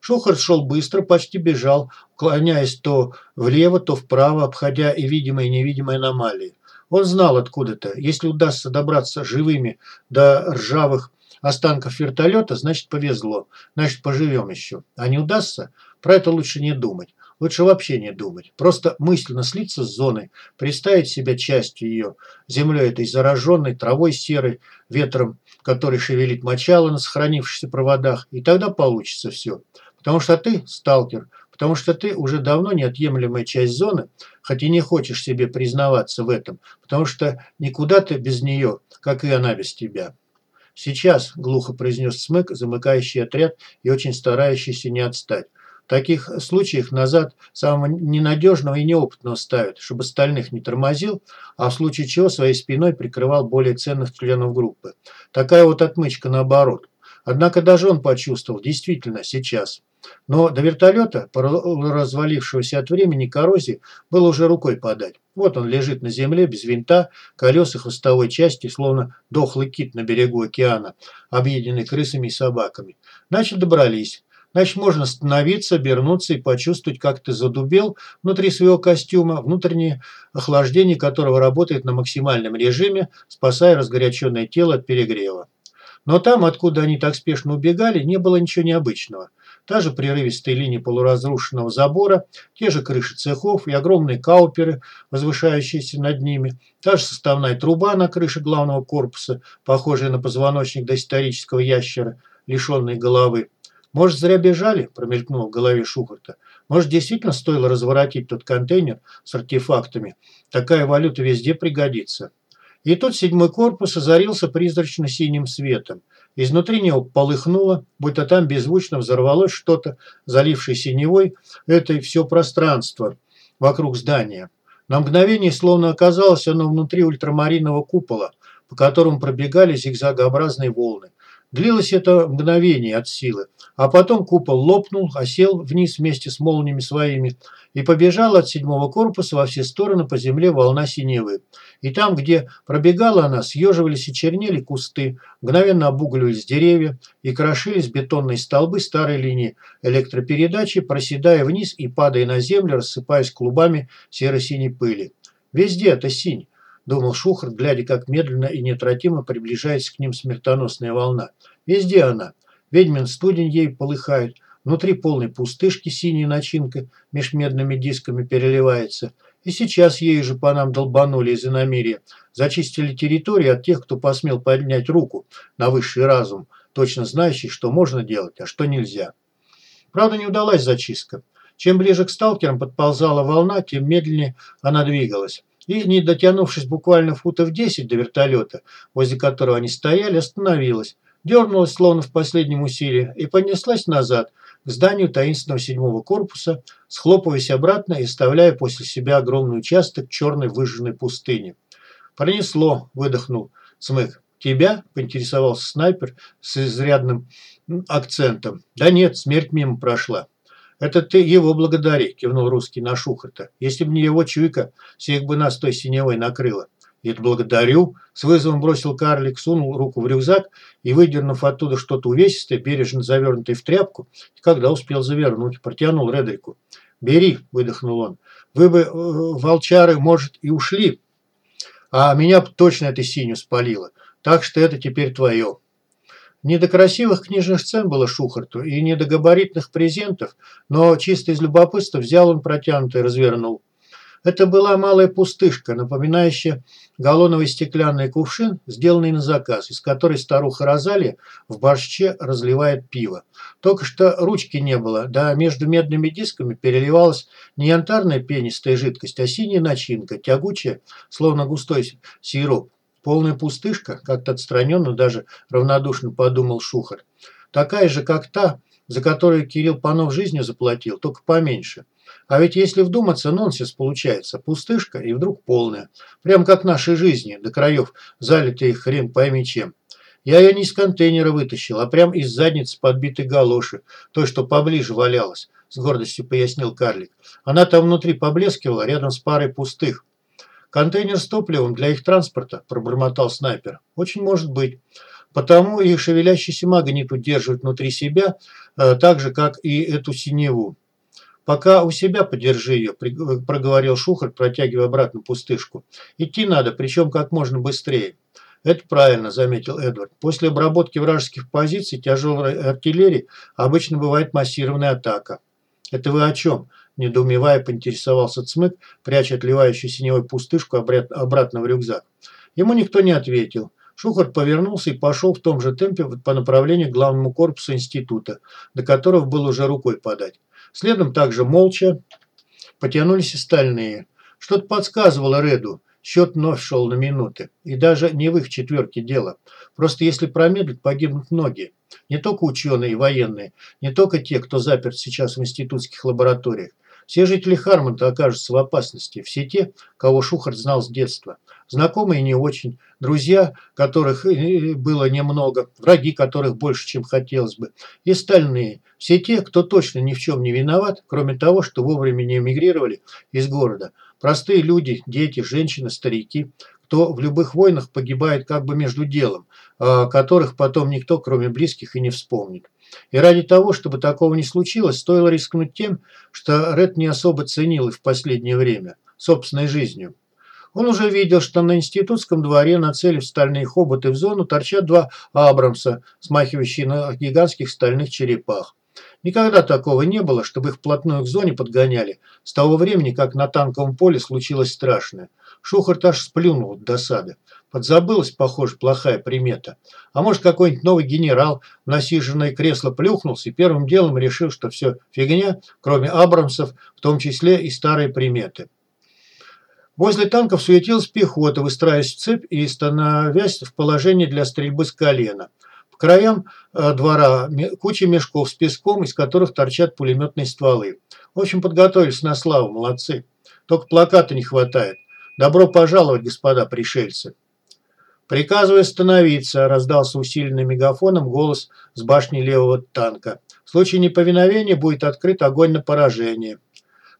Шухарт шел быстро, почти бежал, клоняясь то влево, то вправо, обходя и видимые и невидимые аномалии. Он знал откуда-то, если удастся добраться живыми до ржавых останков вертолета, значит повезло, значит поживем еще. А не удастся, про это лучше не думать. Лучше вообще не думать. Просто мысленно слиться с зоной, представить себя частью ее, землей этой зараженной, травой серой, ветром, который шевелит мочало на сохранившихся проводах, и тогда получится все. Потому что ты сталкер, потому что ты уже давно неотъемлемая часть зоны, хоть и не хочешь себе признаваться в этом, потому что никуда ты без нее, как и она без тебя. «Сейчас», – глухо произнес Смык, замыкающий отряд и очень старающийся не отстать. В таких случаях назад самого ненадежного и неопытного ставят, чтобы остальных не тормозил, а в случае чего своей спиной прикрывал более ценных членов группы. Такая вот отмычка наоборот. Однако даже он почувствовал, действительно, сейчас. Но до вертолета, развалившегося от времени коррозии, было уже рукой подать. Вот он лежит на земле без винта, колес и хвостовой части, словно дохлый кит на берегу океана, объеденный крысами и собаками. Значит, добрались. Значит, можно остановиться, обернуться и почувствовать, как ты задубел внутри своего костюма, внутреннее охлаждение которого работает на максимальном режиме, спасая разгоряченное тело от перегрева. Но там, откуда они так спешно убегали, не было ничего необычного – Та же прерывистая линия полуразрушенного забора, те же крыши цехов и огромные кауперы, возвышающиеся над ними, та же составная труба на крыше главного корпуса, похожая на позвоночник доисторического ящера, лишенной головы. «Может, зря бежали?» – промелькнуло в голове Шухарта. «Может, действительно стоило разворотить тот контейнер с артефактами? Такая валюта везде пригодится». И тут седьмой корпус озарился призрачно-синим светом. Изнутри него полыхнуло, будто там беззвучно взорвалось что-то, залившее синевой это все пространство вокруг здания. На мгновение словно оказалось оно внутри ультрамаринового купола, по которому пробегали зигзагообразные волны. Длилось это мгновение от силы, а потом купол лопнул, осел вниз вместе с молниями своими и побежала от седьмого корпуса во все стороны по земле волна синевы. И там, где пробегала она, съеживались и чернели кусты, мгновенно обугливались деревья и крошились бетонные столбы старой линии электропередачи, проседая вниз и падая на землю, рассыпаясь клубами серо-синей пыли. Везде это синь. – думал Шухар, глядя, как медленно и неотвратимо приближается к ним смертоносная волна. «Везде она. Ведьмин студень ей полыхает, внутри полной пустышки синяя начинка меж медными дисками переливается, И сейчас ею же по нам долбанули из иномирья. Зачистили территорию от тех, кто посмел поднять руку на высший разум, точно знающий, что можно делать, а что нельзя. Правда, не удалась зачистка. Чем ближе к сталкерам подползала волна, тем медленнее она двигалась. И, не дотянувшись буквально футов 10 до вертолета, возле которого они стояли, остановилась, дернулась, словно в последнем усилии, и понеслась назад, к зданию таинственного седьмого корпуса, схлопываясь обратно и оставляя после себя огромный участок черной выжженной пустыни. «Пронесло», – выдохнул Смык. «Тебя?» – поинтересовался снайпер с изрядным акцентом. «Да нет, смерть мимо прошла». «Это ты его благодари», – кивнул русский на Шухарта. «Если бы не его чуйка, всех бы нас той синевой накрыло». «Это благодарю», – с вызовом бросил карлик, сунул руку в рюкзак и, выдернув оттуда что-то увесистое, бережно завернутое в тряпку, когда успел завернуть, протянул Редрику. «Бери», – выдохнул он. «Вы бы, э, волчары, может, и ушли, а меня точно этой синю спалило, так что это теперь твое». Не до красивых книжных сцен было Шухарту и не до габаритных презентов, но чисто из любопытства взял он протянутый и развернул. Это была малая пустышка, напоминающая галлоновый стеклянный кувшин, сделанный на заказ, из которой старуха Розалия в борще разливает пиво. Только что ручки не было, да между медными дисками переливалась не янтарная пенистая жидкость, а синяя начинка, тягучая, словно густой сироп. Полная пустышка, как-то отстраненно, даже равнодушно подумал Шухар. Такая же, как та, за которую Кирилл Панов жизнью заплатил, только поменьше. А ведь если вдуматься, нонсенс получается. Пустышка и вдруг полная. Прям как нашей жизни, до краев, залитые хрен пойми чем. Я ее не из контейнера вытащил, а прям из задницы подбитой галоши, той, что поближе валялась, с гордостью пояснил карлик. Она там внутри поблескивала, рядом с парой пустых. Контейнер с топливом для их транспорта, пробормотал снайпер. Очень может быть. Потому и шевелящийся магнит удерживает внутри себя, э, так же, как и эту синеву. «Пока у себя подержи ее», – проговорил Шухар, протягивая обратно пустышку. «Идти надо, причем как можно быстрее». «Это правильно», – заметил Эдвард. «После обработки вражеских позиций тяжелой артиллерии обычно бывает массированная атака». «Это вы о чем?» – недоумевая поинтересовался Цмык, пряча отливающую синевой пустышку обратно в рюкзак. Ему никто не ответил. Шухар повернулся и пошел в том же темпе по направлению к главному корпусу института, до которого было уже рукой подать. Следом также молча потянулись остальные. Что-то подсказывало Реду. Счет вновь шел на минуты. И даже не в их четверке дело. Просто если промедлить, погибнут многие. Не только ученые и военные, не только те, кто заперт сейчас в институтских лабораториях. Все жители Хармонта окажутся в опасности. Все те, кого Шухарт знал с детства. Знакомые не очень, друзья, которых э, было немного, враги которых больше, чем хотелось бы, и остальные. Все те, кто точно ни в чем не виноват, кроме того, что вовремя не эмигрировали из города. Простые люди, дети, женщины, старики, кто в любых войнах погибает как бы между делом, о которых потом никто, кроме близких, и не вспомнит. И ради того, чтобы такого не случилось, стоило рискнуть тем, что Ред не особо ценил и в последнее время, собственной жизнью. Он уже видел, что на институтском дворе, нацелив стальные хоботы в зону, торчат два Абрамса, смахивающие на гигантских стальных черепах. Никогда такого не было, чтобы их вплотную к зоне подгоняли, с того времени, как на танковом поле случилось страшное. Шухарт аж сплюнул от досады. Подзабылась, похоже, плохая примета. А может, какой-нибудь новый генерал в насиженное кресло плюхнулся и первым делом решил, что все фигня, кроме Абрамсов, в том числе и старые приметы. Возле танков суетилась пехота, выстраиваясь в цепь и становясь в положение для стрельбы с колена. В краям э, двора куча мешков с песком, из которых торчат пулеметные стволы. В общем, подготовились на славу, молодцы. Только плаката не хватает. Добро пожаловать, господа пришельцы. «Приказываю остановиться», – раздался усиленным мегафоном голос с башни левого танка. «В случае неповиновения будет открыт огонь на поражение».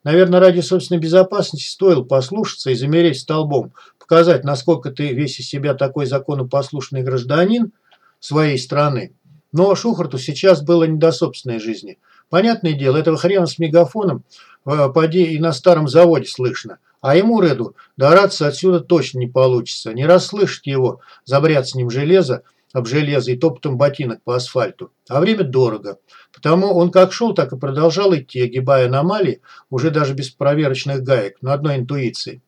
Наверное, ради собственной безопасности стоило послушаться и замереть столбом, показать, насколько ты весь из себя такой законопослушный гражданин своей страны. Но Шухарту сейчас было не до собственной жизни. Понятное дело, этого хрена с мегафоном э, поди и на старом заводе слышно – а ему, Реду, дораться отсюда точно не получится. Не расслышать его, забрять с ним железо, об железо и топотом ботинок по асфальту. А время дорого. Потому он как шел, так и продолжал идти, огибая аномалии, уже даже без проверочных гаек, на одной интуиции.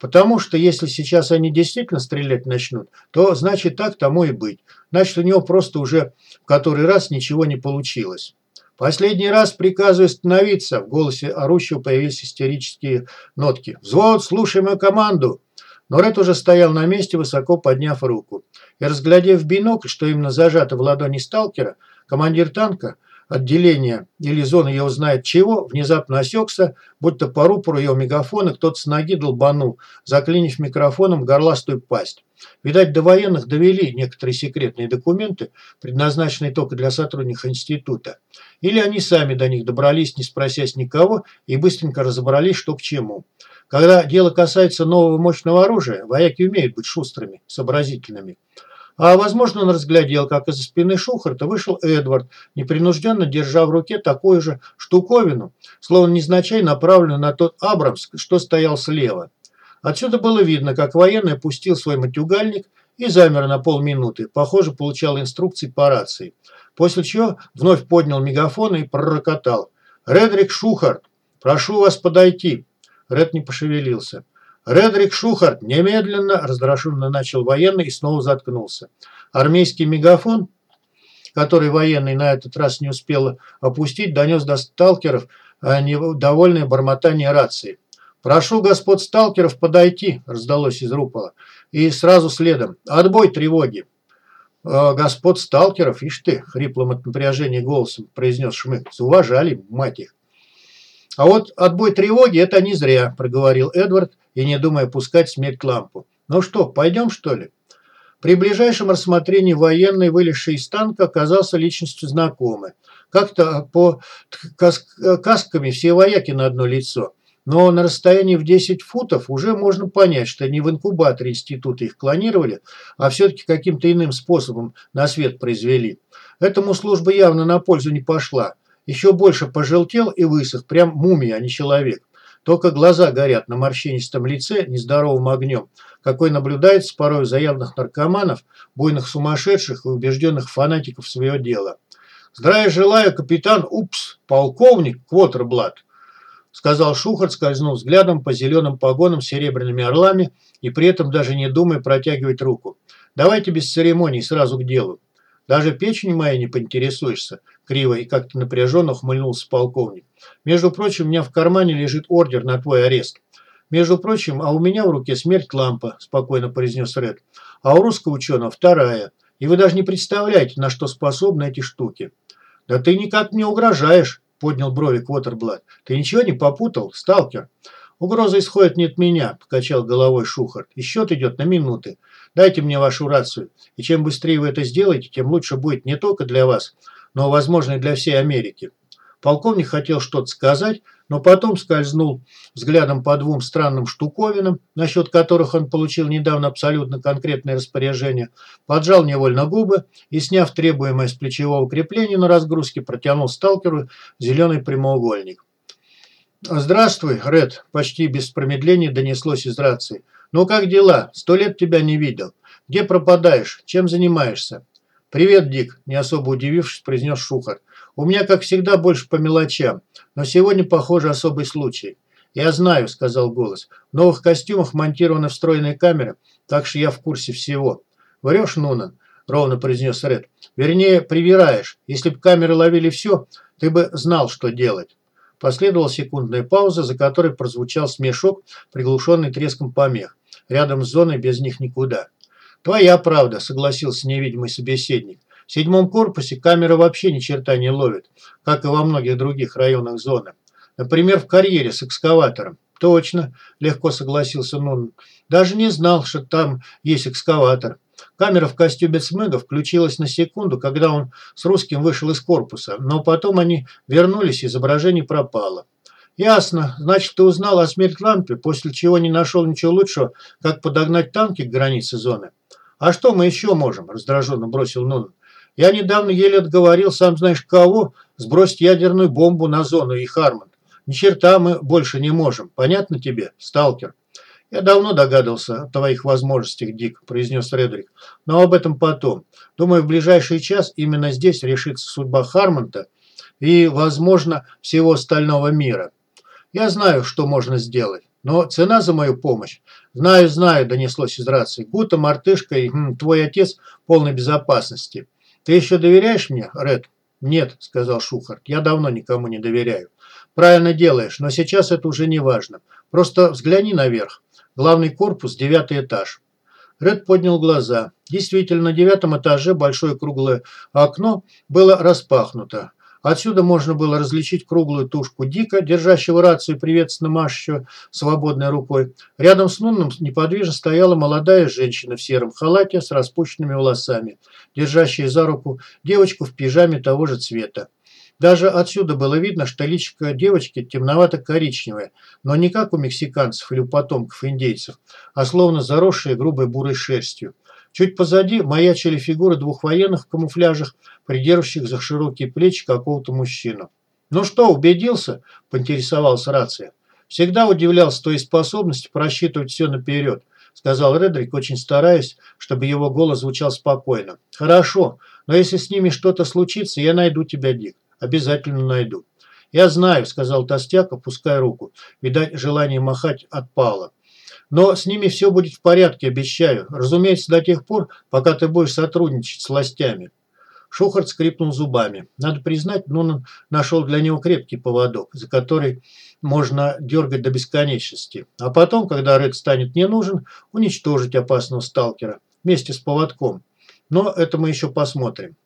Потому что если сейчас они действительно стрелять начнут, то значит так тому и быть. Значит у него просто уже в который раз ничего не получилось. «Последний раз приказываю остановиться!» В голосе орущего появились истерические нотки. «Взвод, слушай мою команду!» Но Ред уже стоял на месте, высоко подняв руку. И разглядев бинокль, что именно зажато в ладони сталкера, командир танка – отделения или зоны его знает чего, внезапно осекся, будто по рупору его мегафона кто-то с ноги долбанул, заклинив микрофоном горластую пасть. Видать, до военных довели некоторые секретные документы, предназначенные только для сотрудников института. Или они сами до них добрались, не спросясь никого, и быстренько разобрались, что к чему. Когда дело касается нового мощного оружия, вояки умеют быть шустрыми, сообразительными. А, возможно, он разглядел, как из-за спины Шухарта вышел Эдвард, непринужденно держа в руке такую же штуковину, словно незначай направленную на тот Абрамс, что стоял слева. Отсюда было видно, как военный опустил свой матюгальник и замер на полминуты, похоже, получал инструкции по рации. После чего вновь поднял мегафон и пророкотал. «Редрик Шухарт, прошу вас подойти». Ред не пошевелился. «Редрик Шухарт, немедленно!» – раздраженно начал военный и снова заткнулся. Армейский мегафон, который военный на этот раз не успел опустить, донес до сталкеров довольное бормотание рации. «Прошу господ сталкеров подойти», – раздалось из рупола. И сразу следом. «Отбой тревоги». «Э, «Господ сталкеров, ишь ты!» – хриплым от напряжения голосом произнес Шмык. «Уважали, мать их!» «А вот отбой тревоги – это не зря», – проговорил Эдвард и не думая пускать смерть лампу. «Ну что, пойдем что ли?» При ближайшем рассмотрении военный, вылезший из танка, оказался личностью знакомой. Как-то по касками все вояки на одно лицо. Но на расстоянии в 10 футов уже можно понять, что не в инкубаторе института их клонировали, а все-таки каким-то иным способом на свет произвели. Этому служба явно на пользу не пошла. Еще больше пожелтел и высох, прям мумия, а не человек. Только глаза горят на морщинистом лице нездоровым огнем, какой наблюдается порой у заявных наркоманов, буйных сумасшедших и убежденных фанатиков своего дела. «Здравия желаю, капитан, упс, полковник Квотерблат», сказал Шухарт, скользнув взглядом по зеленым погонам с серебряными орлами и при этом даже не думая протягивать руку. «Давайте без церемоний, сразу к делу. Даже печень моя не поинтересуешься, криво и как-то напряженно ухмыльнулся полковник. Между прочим, у меня в кармане лежит ордер на твой арест. Между прочим, а у меня в руке смерть лампа, спокойно произнес Ред. А у русского ученого вторая. И вы даже не представляете, на что способны эти штуки. Да ты никак не угрожаешь, поднял брови Квотерблат. Ты ничего не попутал, сталкер? «Угроза исходит не от меня», – покачал головой Шухарт. «И счет идет на минуты. Дайте мне вашу рацию. И чем быстрее вы это сделаете, тем лучше будет не только для вас, но, возможно, и для всей Америки». Полковник хотел что-то сказать, но потом скользнул взглядом по двум странным штуковинам, насчет которых он получил недавно абсолютно конкретное распоряжение, поджал невольно губы и, сняв требуемое с плечевого крепления на разгрузке, протянул сталкеру зеленый прямоугольник. «Здравствуй, Ред», – почти без промедления донеслось из рации. «Ну как дела? Сто лет тебя не видел. Где пропадаешь? Чем занимаешься?» «Привет, Дик», – не особо удивившись, произнес Шухар. «У меня, как всегда, больше по мелочам, но сегодня, похоже, особый случай». «Я знаю», – сказал голос. «В новых костюмах монтированы встроенные камеры, так что я в курсе всего». «Врешь, Нунан?» – ровно произнес Ред. «Вернее, привираешь. Если бы камеры ловили все, ты бы знал, что делать». Последовала секундная пауза, за которой прозвучал смешок, приглушенный треском помех. Рядом с зоной без них никуда. «Твоя правда», – согласился невидимый собеседник. В седьмом корпусе камера вообще ни черта не ловит, как и во многих других районах зоны. Например, в карьере с экскаватором. «Точно», – легко согласился Нун. «Даже не знал, что там есть экскаватор. Камера в костюме Цмыга включилась на секунду, когда он с русским вышел из корпуса, но потом они вернулись, изображение пропало. «Ясно. Значит, ты узнал о смерти лампе, после чего не нашел ничего лучшего, как подогнать танки к границе зоны. А что мы еще можем?» – раздраженно бросил Нун. «Я недавно еле отговорил, сам знаешь кого, сбросить ядерную бомбу на зону и Харман. Ни черта мы больше не можем. Понятно тебе, сталкер?» «Я давно догадывался о твоих возможностях, Дик», – произнес Редрик. «Но об этом потом. Думаю, в ближайший час именно здесь решится судьба Хармонта и, возможно, всего остального мира. Я знаю, что можно сделать. Но цена за мою помощь? Знаю, знаю, донеслось из рации. Гута, мартышка и м, твой отец в полной безопасности. Ты еще доверяешь мне, Ред? Нет, сказал Шухарт, я давно никому не доверяю. Правильно делаешь, но сейчас это уже не важно. Просто взгляни наверх. Главный корпус, девятый этаж. Ред поднял глаза. Действительно, на девятом этаже большое круглое окно было распахнуто. Отсюда можно было различить круглую тушку Дика, держащего рацию и приветственно машущего свободной рукой. Рядом с Нунном неподвижно стояла молодая женщина в сером халате с распущенными волосами, держащая за руку девочку в пижаме того же цвета. Даже отсюда было видно, что личико девочки темновато-коричневое, но не как у мексиканцев или у потомков индейцев, а словно заросшее грубой бурой шерстью. Чуть позади маячили фигуры двух военных в камуфляжах, придерживающих за широкие плечи какого-то мужчину. «Ну что, убедился?» – поинтересовалась рация. «Всегда удивлялся той способности просчитывать все наперед», – сказал Редрик, очень стараясь, чтобы его голос звучал спокойно. «Хорошо, но если с ними что-то случится, я найду тебя, Дик. Обязательно найду». «Я знаю», – сказал Толстяк, опуская руку. Видать, желание махать отпало. Но с ними все будет в порядке, обещаю. Разумеется, до тех пор, пока ты будешь сотрудничать с властями. Шухарт скрипнул зубами. Надо признать, Нунан нашел для него крепкий поводок, за который можно дергать до бесконечности. А потом, когда Ред станет не нужен, уничтожить опасного сталкера вместе с поводком. Но это мы еще посмотрим.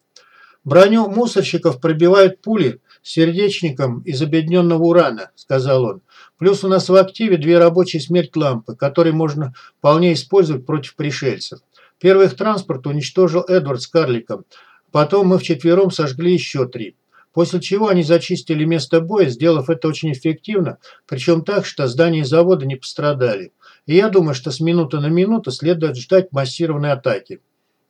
Броню мусорщиков пробивают пули сердечником из объединенного урана, сказал он. Плюс у нас в активе две рабочие смерть лампы, которые можно вполне использовать против пришельцев. Первый их транспорт уничтожил Эдвард с карликом. Потом мы вчетвером сожгли еще три. После чего они зачистили место боя, сделав это очень эффективно, причем так, что здания завода не пострадали. И я думаю, что с минуты на минуту следует ждать массированной атаки.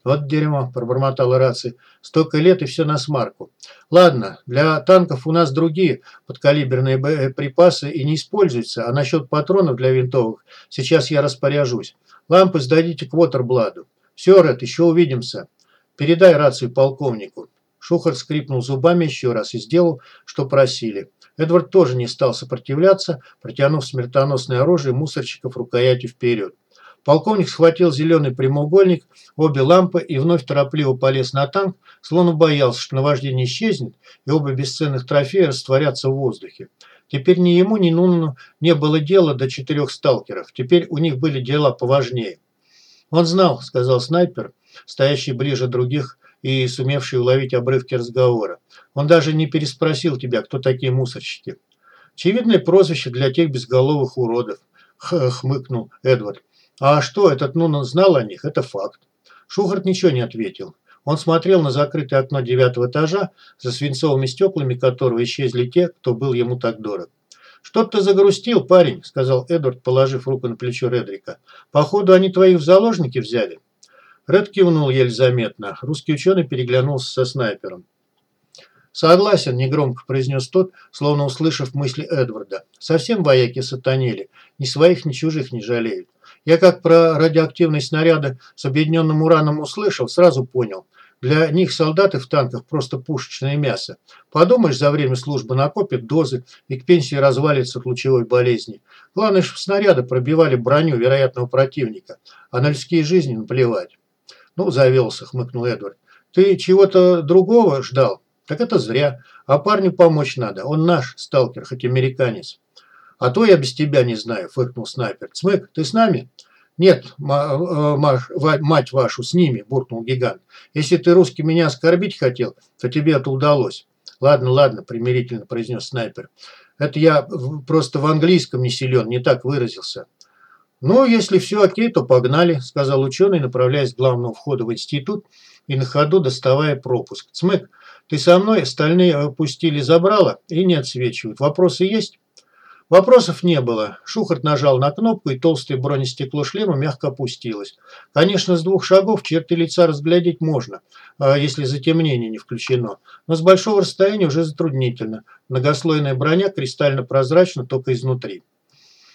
«Вот дерьмо», – пробормотала рация. «Столько лет и все на смарку. Ладно, для танков у нас другие подкалиберные боеприпасы и не используются, а насчет патронов для винтовок сейчас я распоряжусь. Лампы сдадите к Вотербладу. Все, Ред, еще увидимся. Передай рацию полковнику». Шухарт скрипнул зубами еще раз и сделал, что просили. Эдвард тоже не стал сопротивляться, протянув смертоносное оружие мусорщиков рукоятью вперед. Полковник схватил зеленый прямоугольник, обе лампы и вновь торопливо полез на танк, словно боялся, что наваждение исчезнет, и оба бесценных трофея растворятся в воздухе. Теперь ни ему, ни Нунану не было дела до четырех сталкеров. Теперь у них были дела поважнее. «Он знал», – сказал снайпер, стоящий ближе других и сумевший уловить обрывки разговора. «Он даже не переспросил тебя, кто такие мусорщики». «Очевидное прозвище для тех безголовых уродов», – хмыкнул Эдвард. А что, этот Нунан знал о них, это факт. Шухарт ничего не ответил. Он смотрел на закрытое окно девятого этажа, за свинцовыми стеклами которого исчезли те, кто был ему так дорог. «Что-то загрустил, парень», – сказал Эдвард, положив руку на плечо Редрика. «Походу, они твоих в заложники взяли». Ред кивнул еле заметно. Русский ученый переглянулся со снайпером. «Согласен», – негромко произнес тот, словно услышав мысли Эдварда. «Совсем вояки сатанели. Ни своих, ни чужих не жалеют. Я как про радиоактивные снаряды с объединенным ураном услышал, сразу понял. Для них солдаты в танках просто пушечное мясо. Подумаешь, за время службы накопят дозы и к пенсии развалится от лучевой болезни. Главное, чтобы снаряды пробивали броню вероятного противника, а на людские жизни наплевать. Ну, завелся, хмыкнул Эдвард. Ты чего-то другого ждал? Так это зря. А парню помочь надо. Он наш сталкер, хоть американец. «А то я без тебя не знаю», – фыркнул снайпер. «Цмык, ты с нами?» «Нет, э, мать вашу, с ними», – буркнул гигант. «Если ты русский меня оскорбить хотел, то тебе это удалось». «Ладно, ладно», – примирительно произнес снайпер. «Это я просто в английском не силен, не так выразился». «Ну, если все окей, то погнали», – сказал ученый, направляясь к главному входу в институт и на ходу доставая пропуск. «Цмык, ты со мной, остальные опустили забрало и не отсвечивают. Вопросы есть?» Вопросов не было. Шухарт нажал на кнопку, и толстое бронестекло шлема мягко опустилось. Конечно, с двух шагов черты лица разглядеть можно, а если затемнение не включено. Но с большого расстояния уже затруднительно. Многослойная броня кристально прозрачна только изнутри.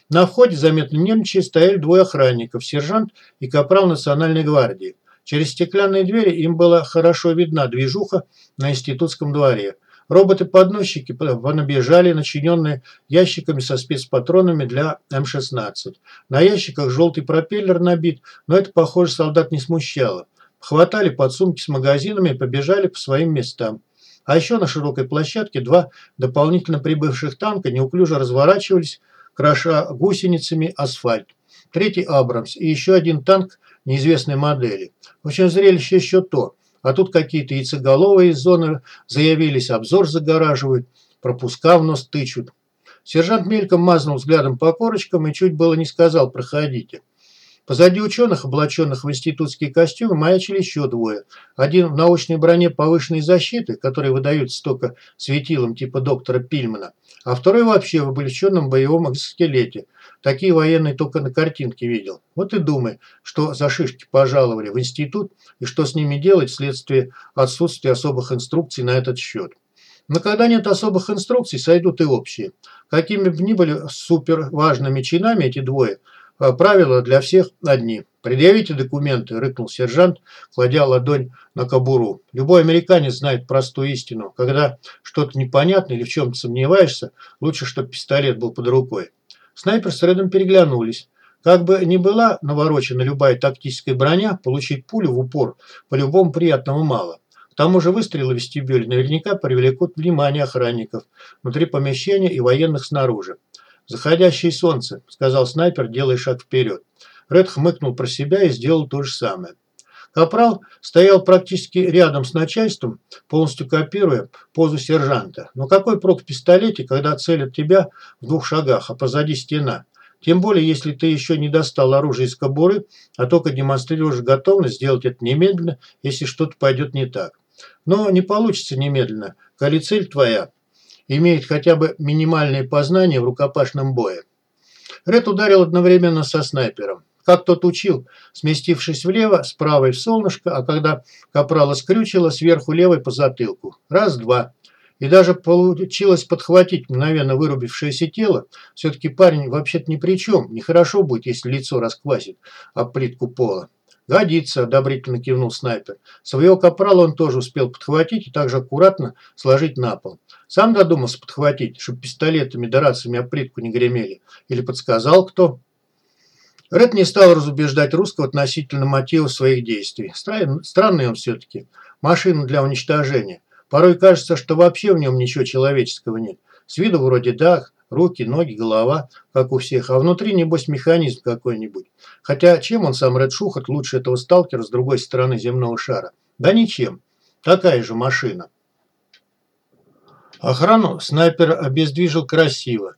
На входе, заметно нервничая, стояли двое охранников, сержант и капрал национальной гвардии. Через стеклянные двери им была хорошо видна движуха на институтском дворе. Роботы-подносчики понабежали, начиненные ящиками со спецпатронами для М-16. На ящиках желтый пропеллер набит, но это, похоже, солдат не смущало. Хватали подсумки с магазинами и побежали по своим местам. А еще на широкой площадке два дополнительно прибывших танка неуклюже разворачивались, кроша гусеницами асфальт. Третий «Абрамс» и еще один танк неизвестной модели. В общем, зрелище еще то. А тут какие-то яйцеголовые из зоны заявились, обзор загораживают, пропуска в нос тычут. Сержант мельком мазнул взглядом по корочкам и чуть было не сказал «проходите». Позади ученых, облаченных в институтские костюмы, маячили еще двое. Один в научной броне повышенной защиты, который выдают столько светилом типа доктора Пильмана, а второй вообще в облегченном боевом скелете. Такие военные только на картинке видел. Вот и думай, что за шишки пожаловали в институт и что с ними делать вследствие отсутствия особых инструкций на этот счет. Но когда нет особых инструкций, сойдут и общие. Какими бы ни были супер важными чинами эти двое – а правила для всех одни. «Предъявите документы», – рыкнул сержант, кладя ладонь на кобуру. «Любой американец знает простую истину. Когда что-то непонятно или в чем-то сомневаешься, лучше, чтобы пистолет был под рукой». Снайпер с Редом переглянулись. Как бы ни была наворочена любая тактическая броня, получить пулю в упор по-любому приятного мало. К тому же выстрелы в вестибюле наверняка привлекут внимание охранников внутри помещения и военных снаружи. «Заходящее солнце», – сказал снайпер, делая шаг вперед. Ред хмыкнул про себя и сделал то же самое. Капрал стоял практически рядом с начальством, полностью копируя позу сержанта. Но какой прок в пистолете, когда целят тебя в двух шагах, а позади стена? Тем более, если ты еще не достал оружие из кобуры, а только демонстрируешь готовность сделать это немедленно, если что-то пойдет не так. Но не получится немедленно, коли цель твоя имеет хотя бы минимальные познания в рукопашном бое. Ред ударил одновременно со снайпером. Как тот учил, сместившись влево, с правой в солнышко, а когда капрала скрючило, сверху левой по затылку. Раз-два. И даже получилось подхватить мгновенно вырубившееся тело. Все-таки парень вообще-то ни при чем. Нехорошо будет, если лицо расквасит об плитку пола. «Годится», – одобрительно кивнул снайпер. Своего капрала он тоже успел подхватить и также аккуратно сложить на пол. Сам додумался подхватить, чтобы пистолетами да рациями об плитку не гремели. Или подсказал кто? Ред не стал разубеждать русского относительно мотива своих действий. Странный он все-таки. Машина для уничтожения. Порой кажется, что вообще в нем ничего человеческого нет. С виду вроде да, руки, ноги, голова, как у всех, а внутри, небось, механизм какой-нибудь. Хотя чем он сам, Ред Шухарт, лучше этого сталкера с другой стороны земного шара? Да ничем. Такая же машина. Охрану снайпер обездвижил красиво,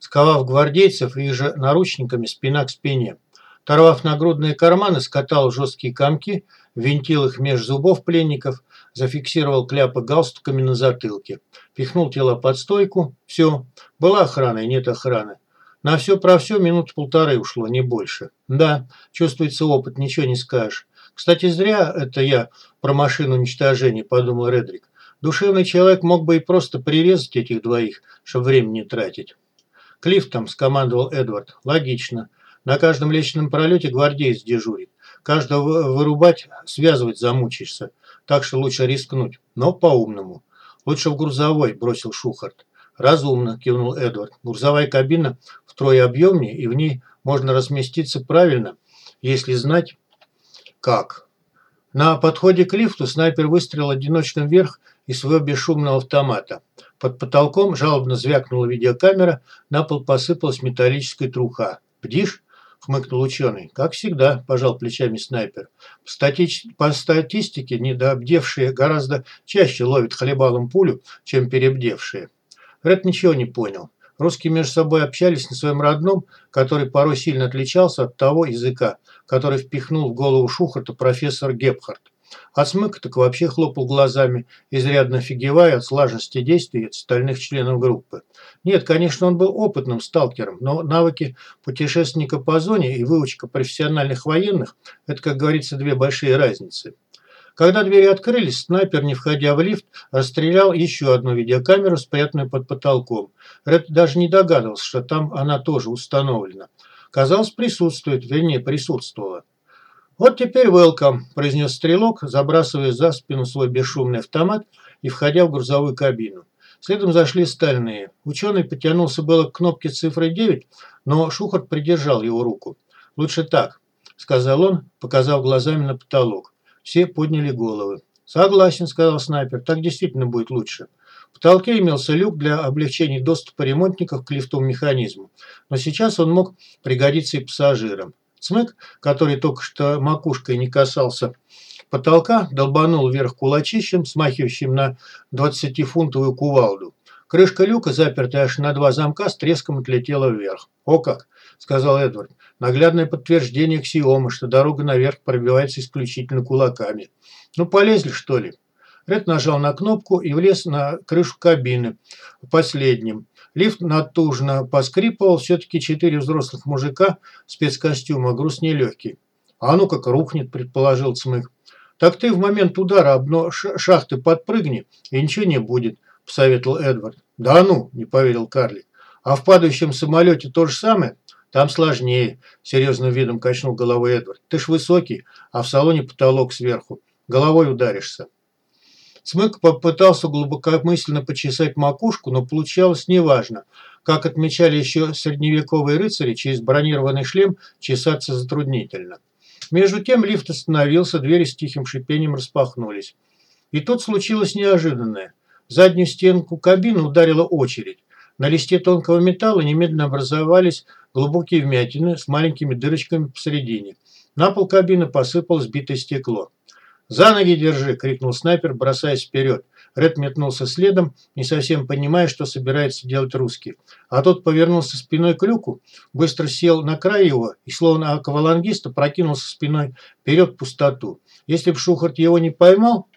сковав гвардейцев их же наручниками спина к спине. Торвав нагрудные карманы, скатал жесткие комки, винтил их меж зубов пленников, зафиксировал кляпы галстуками на затылке, пихнул тело под стойку. Все, была охрана и нет охраны. На все про все минут полторы ушло, не больше. Да, чувствуется опыт, ничего не скажешь. Кстати, зря это я про машину уничтожения, подумал Редрик. Душевный человек мог бы и просто прирезать этих двоих, чтобы время не тратить. «К лифтам», – скомандовал Эдвард. «Логично. На каждом личном пролете гвардеец дежурит. Каждого вырубать, связывать замучишься. Так что лучше рискнуть, но по-умному. Лучше в грузовой», – бросил Шухарт. «Разумно», – кивнул Эдвард. «Грузовая кабина втрое объемнее, и в ней можно разместиться правильно, если знать, как». На подходе к лифту снайпер выстрелил одиночным вверх из своего бесшумного автомата. Под потолком жалобно звякнула видеокамера, на пол посыпалась металлическая труха. «Бдишь?» – хмыкнул ученый. «Как всегда», – пожал плечами снайпер. По, стати... По статистике, недообдевшие гораздо чаще ловят хлебалом пулю, чем перебдевшие. Ред ничего не понял. Русские между собой общались на своем родном, который порой сильно отличался от того языка, который впихнул в голову Шухарта профессор Гепхард. А Смык так вообще хлопал глазами, изрядно офигевая от слаженности действий остальных членов группы. Нет, конечно, он был опытным сталкером, но навыки путешественника по зоне и выучка профессиональных военных – это, как говорится, две большие разницы. Когда двери открылись, снайпер, не входя в лифт, расстрелял еще одну видеокамеру, спрятанную под потолком. Ред даже не догадывался, что там она тоже установлена. Казалось, присутствует, вернее, присутствовала. «Вот теперь welcome», – произнес стрелок, забрасывая за спину свой бесшумный автомат и входя в грузовую кабину. Следом зашли стальные. Ученый потянулся было к кнопке цифры 9, но Шухарт придержал его руку. «Лучше так», – сказал он, показав глазами на потолок. Все подняли головы. «Согласен», – сказал снайпер, – «так действительно будет лучше». В потолке имелся люк для облегчения доступа ремонтников к лифтовому механизму, но сейчас он мог пригодиться и пассажирам. Цмык, который только что макушкой не касался потолка, долбанул вверх кулачищем, смахивающим на 20-фунтовую кувалду. Крышка люка, запертая аж на два замка, с треском отлетела вверх. «О как!» – сказал Эдвард. «Наглядное подтверждение аксиомы, что дорога наверх пробивается исключительно кулаками. Ну, полезли, что ли?» Ред нажал на кнопку и влез на крышу кабины. Последним. Лифт натужно поскрипывал. Все-таки четыре взрослых мужика спецкостюма, груз нелегкий. «А ну как рухнет», – предположил Цмык. «Так ты в момент удара об шахты подпрыгни, и ничего не будет», – посоветовал Эдвард. «Да ну», – не поверил Карлик. «А в падающем самолете то же самое?» «Там сложнее», – серьезным видом качнул головой Эдвард. «Ты ж высокий, а в салоне потолок сверху. Головой ударишься». Смык попытался глубокомысленно почесать макушку, но получалось неважно. Как отмечали еще средневековые рыцари, через бронированный шлем чесаться затруднительно. Между тем лифт остановился, двери с тихим шипением распахнулись. И тут случилось неожиданное. В заднюю стенку кабины ударила очередь. На листе тонкого металла немедленно образовались глубокие вмятины с маленькими дырочками посередине. На пол кабины посыпалось битое стекло. «За ноги держи!» – крикнул снайпер, бросаясь вперед. Ред метнулся следом, не совсем понимая, что собирается делать русский. А тот повернулся спиной к люку, быстро сел на край его и, словно аквалангиста, прокинулся спиной вперед в пустоту. Если бы Шухарт его не поймал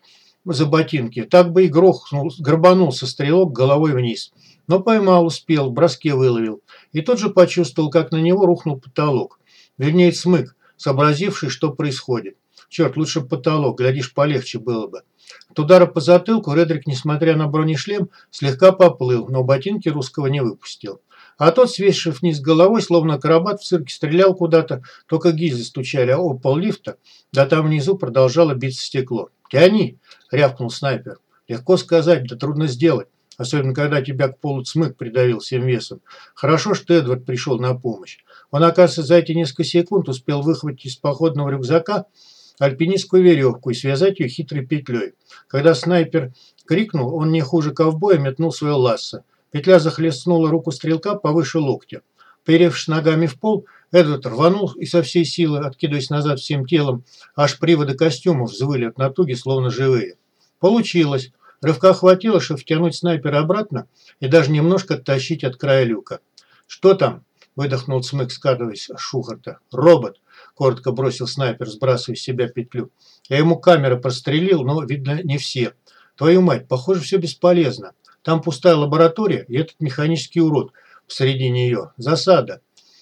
за ботинки, так бы и грохнул, грабанулся стрелок головой вниз. Но поймал, успел, в броске выловил. И тот же почувствовал, как на него рухнул потолок. Вернее, смык, сообразивший, что происходит. Черт, лучше потолок, глядишь, полегче было бы. От удара по затылку Редрик, несмотря на бронешлем, слегка поплыл, но ботинки русского не выпустил. А тот, свесив вниз головой, словно акробат в цирке, стрелял куда-то, только гильзы стучали о пол лифта, да там внизу продолжало биться стекло. «Тяни!» – рявкнул снайпер. «Легко сказать, да трудно сделать, особенно когда тебя к полу цмык придавил всем весом. Хорошо, что Эдвард пришел на помощь. Он, оказывается, за эти несколько секунд успел выхватить из походного рюкзака – альпинистскую веревку и связать ее хитрой петлей. Когда снайпер крикнул, он не хуже ковбоя метнул свое лассо. Петля захлестнула руку стрелка повыше локтя. Перевшись ногами в пол, Эдвард рванул и со всей силы, откидываясь назад всем телом, аж приводы костюмов взвыли от натуги, словно живые. Получилось. Рывка хватило, чтобы втянуть снайпера обратно и даже немножко оттащить от края люка. «Что там?» – выдохнул Цмык, скатываясь с Шухарта. «Робот!» – коротко бросил снайпер, сбрасывая с себя петлю. «Я ему камеры прострелил, но, видно, не все. Твою мать, похоже, все бесполезно. Там пустая лаборатория, и этот механический урод посреди ее. Засада.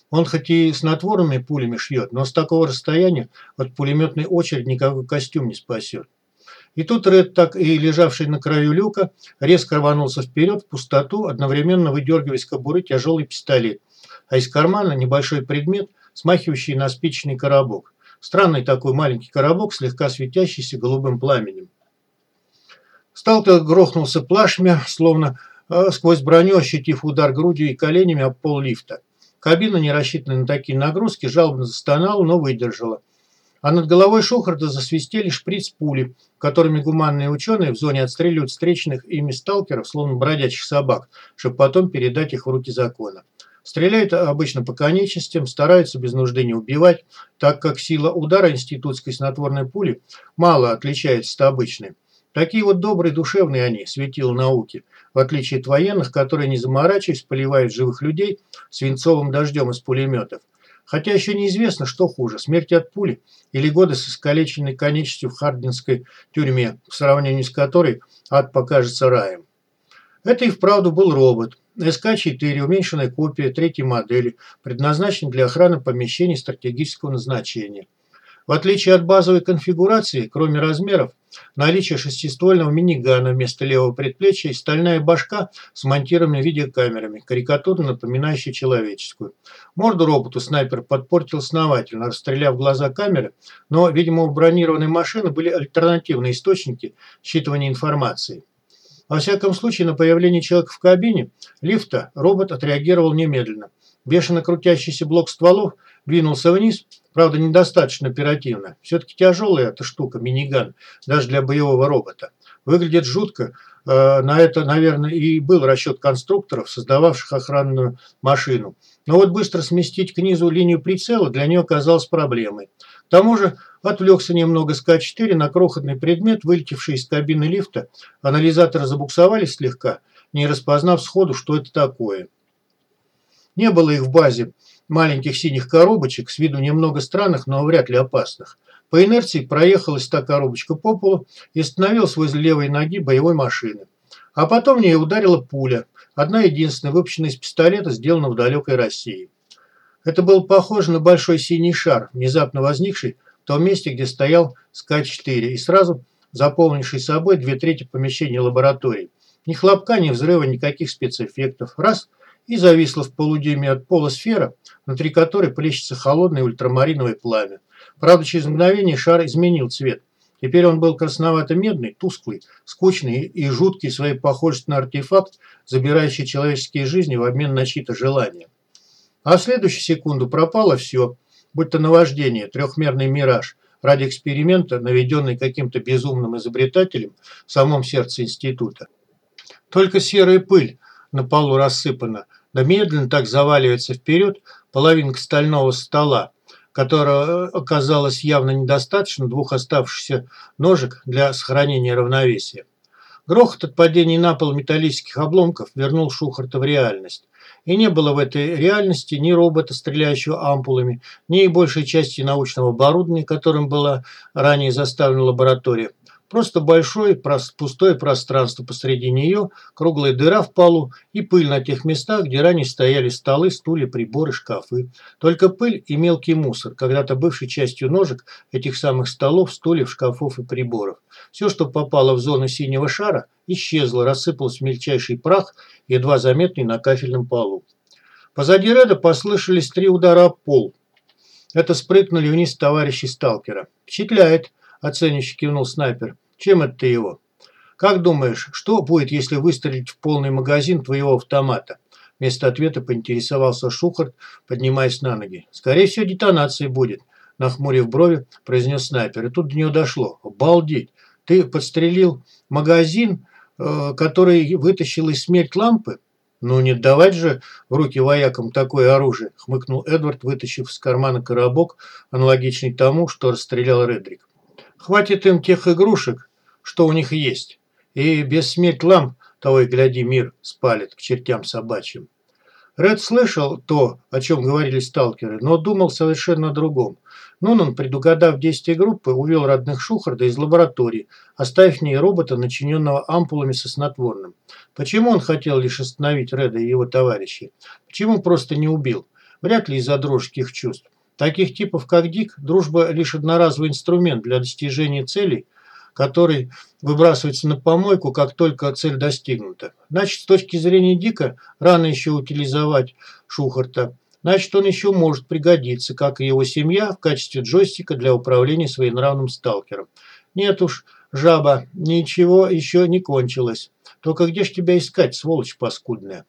Он хоть и снотворными пулями шьет, но с такого расстояния от пулеметной очереди никакой костюм не спасет. И тут Ред, так и лежавший на краю люка, резко рванулся вперед в пустоту, одновременно выдергивая из кобуры тяжелый пистолет. А из кармана небольшой предмет – смахивающий на спичный коробок. Странный такой маленький коробок, слегка светящийся голубым пламенем. Сталкер грохнулся плашмя, словно э, сквозь броню, ощутив удар грудью и коленями об пол лифта. Кабина, не рассчитанная на такие нагрузки, жалобно застонала, но выдержала. А над головой Шухарда засвистели шприц-пули, которыми гуманные ученые в зоне отстреливают встречных ими сталкеров, словно бродячих собак, чтобы потом передать их в руки закона. Стреляют обычно по конечностям, стараются без нужды не убивать, так как сила удара институтской снотворной пули мало отличается от обычной. Такие вот добрые, душевные они, светило науки, в отличие от военных, которые, не заморачиваясь, поливают живых людей свинцовым дождем из пулеметов. Хотя еще неизвестно, что хуже – смерть от пули или годы с искалеченной конечностью в Хардинской тюрьме, в сравнении с которой ад покажется раем. Это и вправду был робот, СК-4 – уменьшенная копия третьей модели, предназначен для охраны помещений стратегического назначения. В отличие от базовой конфигурации, кроме размеров, наличие шестиствольного минигана вместо левого предплечья и стальная башка с монтированными видеокамерами, карикатурно напоминающая человеческую. Морду роботу снайпер подпортил основательно, расстреляв глаза камеры, но, видимо, у бронированной машины были альтернативные источники считывания информации. Во всяком случае, на появление человека в кабине лифта робот отреагировал немедленно. Бешено крутящийся блок стволов двинулся вниз, правда, недостаточно оперативно. Все-таки тяжелая эта штука, миниган, даже для боевого робота. Выглядит жутко. Э, на это, наверное, и был расчет конструкторов, создававших охранную машину. Но вот быстро сместить к низу линию прицела для нее оказалось проблемой. К тому же отвлекся немного с К4 на крохотный предмет, вылетевший из кабины лифта. Анализаторы забуксовали слегка, не распознав сходу, что это такое. Не было их в базе маленьких синих коробочек, с виду немного странных, но вряд ли опасных. По инерции проехалась та коробочка по полу и остановилась возле левой ноги боевой машины. А потом в нее ударила пуля, одна единственная, выпущенная из пистолета, сделана в далекой России. Это было похоже на большой синий шар, внезапно возникший в том месте, где стоял СК-4 и сразу заполнивший собой две трети помещения лаборатории. Ни хлопка, ни взрыва, никаких спецэффектов. Раз – и зависла в полудюйме от пола сфера, внутри которой плещется холодное ультрамариновое пламя. Правда, через мгновение шар изменил цвет. Теперь он был красновато-медный, тусклый, скучный и жуткий своей похожестью на артефакт, забирающий человеческие жизни в обмен на чьи-то желания. А в следующую секунду пропало все, будь то наваждение, трехмерный мираж, ради эксперимента, наведенный каким-то безумным изобретателем в самом сердце института. Только серая пыль на полу рассыпана, да медленно так заваливается вперед половинка стального стола, которого оказалось явно недостаточно двух оставшихся ножек для сохранения равновесия. Грохот от падения на пол металлических обломков вернул Шухарта в реальность. И не было в этой реальности ни робота, стреляющего ампулами, ни большей части научного оборудования, которым была ранее заставлена лаборатория. Просто большое пустое пространство посреди нее, круглая дыра в полу и пыль на тех местах, где ранее стояли столы, стулья, приборы, шкафы. Только пыль и мелкий мусор, когда-то бывший частью ножек этих самых столов, стульев, шкафов и приборов. Все, что попало в зону синего шара, исчезло, рассыпалось в мельчайший прах, едва заметный на кафельном полу. Позади Реда послышались три удара об пол. Это спрыгнули вниз товарищи сталкера. «Впечатляет», – оценивающе кивнул снайпер. Чем это ты его? Как думаешь, что будет, если выстрелить в полный магазин твоего автомата? Вместо ответа поинтересовался Шухарт, поднимаясь на ноги. Скорее всего, детонация будет. Нахмурив брови, произнес снайпер. И тут до него дошло. Обалдеть. Ты подстрелил магазин, э, который вытащил из смерть лампы? «Ну не давать же в руки воякам такое оружие», – хмыкнул Эдвард, вытащив из кармана коробок, аналогичный тому, что расстрелял Редрик. «Хватит им тех игрушек, что у них есть. И без смерть ламп того и гляди мир спалит к чертям собачьим. Ред слышал то, о чем говорили сталкеры, но думал совершенно о другом. Нунан, предугадав действия группы, увел родных Шухарда из лаборатории, оставив в ней робота, начиненного ампулами со снотворным. Почему он хотел лишь остановить Реда и его товарищей? Почему просто не убил? Вряд ли из-за дружеских чувств. Таких типов, как Дик, дружба лишь одноразовый инструмент для достижения целей – который выбрасывается на помойку, как только цель достигнута. Значит, с точки зрения Дика, рано еще утилизовать Шухарта. Значит, он еще может пригодиться, как и его семья, в качестве джойстика для управления своенравным сталкером. Нет уж, жаба, ничего еще не кончилось. Только где ж тебя искать, сволочь паскудная?